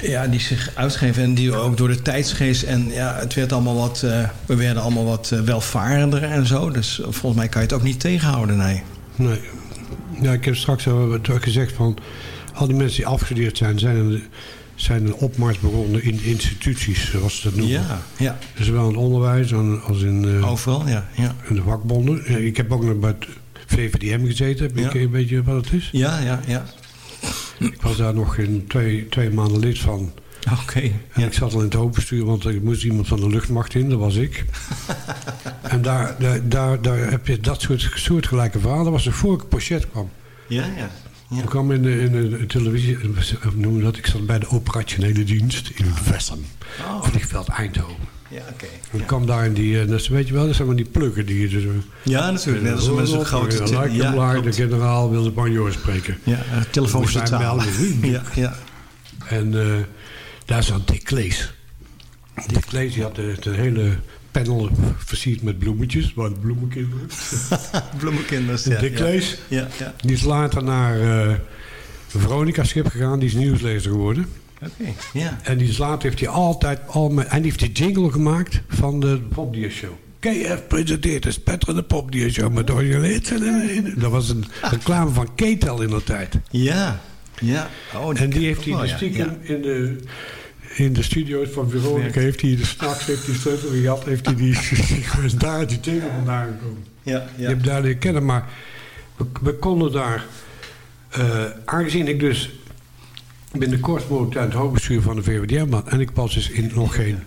Speaker 9: ja, die zich uitgeeft en die ook door de tijdsgeest... en ja, het werd allemaal wat, eh, we werden allemaal wat eh, welvarender en zo. Dus volgens mij kan je het ook niet tegenhouden, nee.
Speaker 8: Nee. Ja, ik heb straks al gezegd van... al die mensen die afgestudeerd zijn... zijn een, zijn een opmars begonnen in instituties, zoals ze dat noemen.
Speaker 9: Ja, ja.
Speaker 8: Zowel in het onderwijs als in, eh,
Speaker 9: Overal, ja. ja.
Speaker 8: in de vakbonden. Ja, ik heb ook nog bij het VVDM gezeten. Heb
Speaker 9: Ja.
Speaker 8: ik een beetje wat het is?
Speaker 9: Ja, ja, ja.
Speaker 8: Ik was daar nog in twee, twee maanden lid van.
Speaker 9: Oké.
Speaker 8: En ik zat al in het hoofdbestuur, want er moest iemand van de luchtmacht in, dat was ik. en daar, daar, daar, daar heb je dat soort soortgelijke verhalen. Dat was nog voor ik Pochet kwam.
Speaker 9: Ja, ja.
Speaker 8: Ik kwam in de, in de televisie, noem dat, ik zat bij de operationele dienst in Vessem.
Speaker 9: Oh.
Speaker 8: Vliegveld Eindhoven.
Speaker 9: Ja, oké.
Speaker 8: En ik kwam daar in die, eh, dat is- weet je wel, dat zijn maar die pluggen die je dus...
Speaker 9: Ja, natuurlijk. Net als met zo'n grote...
Speaker 8: Ja,
Speaker 9: Ja,
Speaker 8: de generaal wilde banjoor spreken.
Speaker 9: Ja, eh,
Speaker 8: melden.
Speaker 9: Ja, ja.
Speaker 8: En eh, daar zat Dick Klees. Dick Klees die had het hele panel versierd met bloemetjes. Wat bloemenkinderen.
Speaker 9: Bloemenkinders, ja.
Speaker 8: Dick. Klees.
Speaker 9: Ja, ja.
Speaker 8: Die is later naar eh, Veronica Schip gegaan. Die is nieuwslezer geworden.
Speaker 9: Oké, ja.
Speaker 8: En die later heeft hij altijd al met, en die heeft die jingle gemaakt van de Popdier Show. KF presenteert de spetterende Popdier Show met Orgelits. Dat was een reclame van Ketel in de tijd.
Speaker 9: Ja, ja. Oh,
Speaker 8: En die heeft hij de
Speaker 9: ja.
Speaker 8: stiekem in de, in de studio's van Veronica, heeft hij de s'nachts heeft hij sleutel gehad, heeft hij die, is daar die jingle vandaan gekomen.
Speaker 9: Ja,
Speaker 8: Je
Speaker 9: ja.
Speaker 8: hebt daar leren kennen, maar we, we konden daar, eh, aangezien ik dus binnenkort mogelijk aan het hoofdbestuur van de VVD was, en ik was dus in nog geen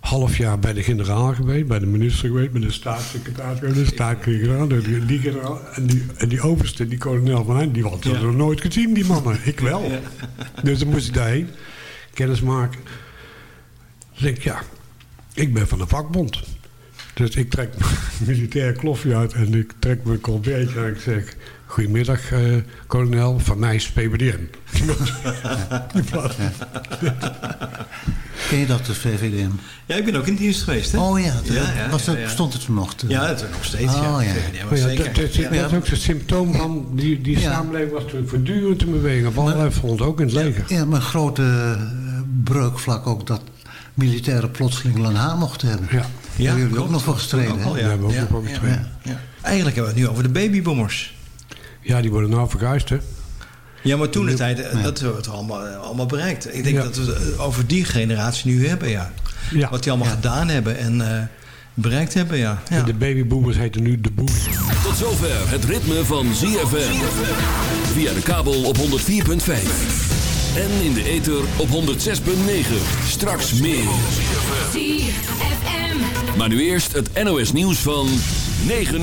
Speaker 8: half jaar bij de generaal geweest, bij de minister geweest, bij de staatssecretaris geweest, de staatssecretaris, die, die generaal, en die, en die overste, die kolonel van hen, die had
Speaker 9: Ja.
Speaker 8: dat nog nooit gezien, die mannen. Ik wel.
Speaker 9: Ja.
Speaker 8: Dus dan moest ik daarheen, kennis maken. Dus ik, ja, ik ben van de vakbond. Dus ik trek mijn militair klofje uit en ik trek mijn colbertje en ik zeg... Goedemiddag, eh, kolonel, van mij is PBDM.
Speaker 6: Ken je dat, de VVDM?
Speaker 9: Ja, ik ben ook in dienst geweest, hè?
Speaker 6: Oh ja, dat-
Speaker 9: ja, ja,
Speaker 6: was dat,
Speaker 9: ja, ja.
Speaker 6: stond het er nog? te-
Speaker 9: Ja, het is nog steeds, ja.
Speaker 6: Oh, ja.
Speaker 8: Ja,
Speaker 9: zeker.
Speaker 8: dat, dat,
Speaker 9: Ja.
Speaker 8: dat is ook zo'n symptoom van... Die, die
Speaker 6: Ja.
Speaker 8: samenleving was toen voortdurend te bewegen. Op allerlei fronten, ook in het leger.
Speaker 6: Ja, maar een grote eh, breukvlak ook dat militairen plotseling een Haan mochten hebben.
Speaker 8: Ja.
Speaker 6: Daar hebben jullie ook nog voor gestreden,
Speaker 9: Ook al, ja.
Speaker 8: Daar hebben we ook
Speaker 9: Ja,
Speaker 8: nog voor
Speaker 9: ja,
Speaker 8: gestreden.
Speaker 9: ja. Eigenlijk hebben we het nu over de babyboomers.
Speaker 8: Ja, die worden nou verguisd, hè?
Speaker 9: Ja, maar toen de tijd, eh,
Speaker 6: Ja.
Speaker 9: dat hebben we het allemaal, eh, allemaal bereikt. Ik denk
Speaker 8: Ja.
Speaker 9: dat we het eh, over die generatie nu hebben, ja.
Speaker 8: Ja.
Speaker 9: Wat die allemaal gedaan hebben en eh, bereikt hebben, ja. ja.
Speaker 8: De babyboomers heten nu de boomers.
Speaker 4: Tot zover het ritme van ZFM. Via de kabel op 104.5. En in de ether op 106.9. Straks meer. Maar nu eerst het NOS nieuws van 9 uur.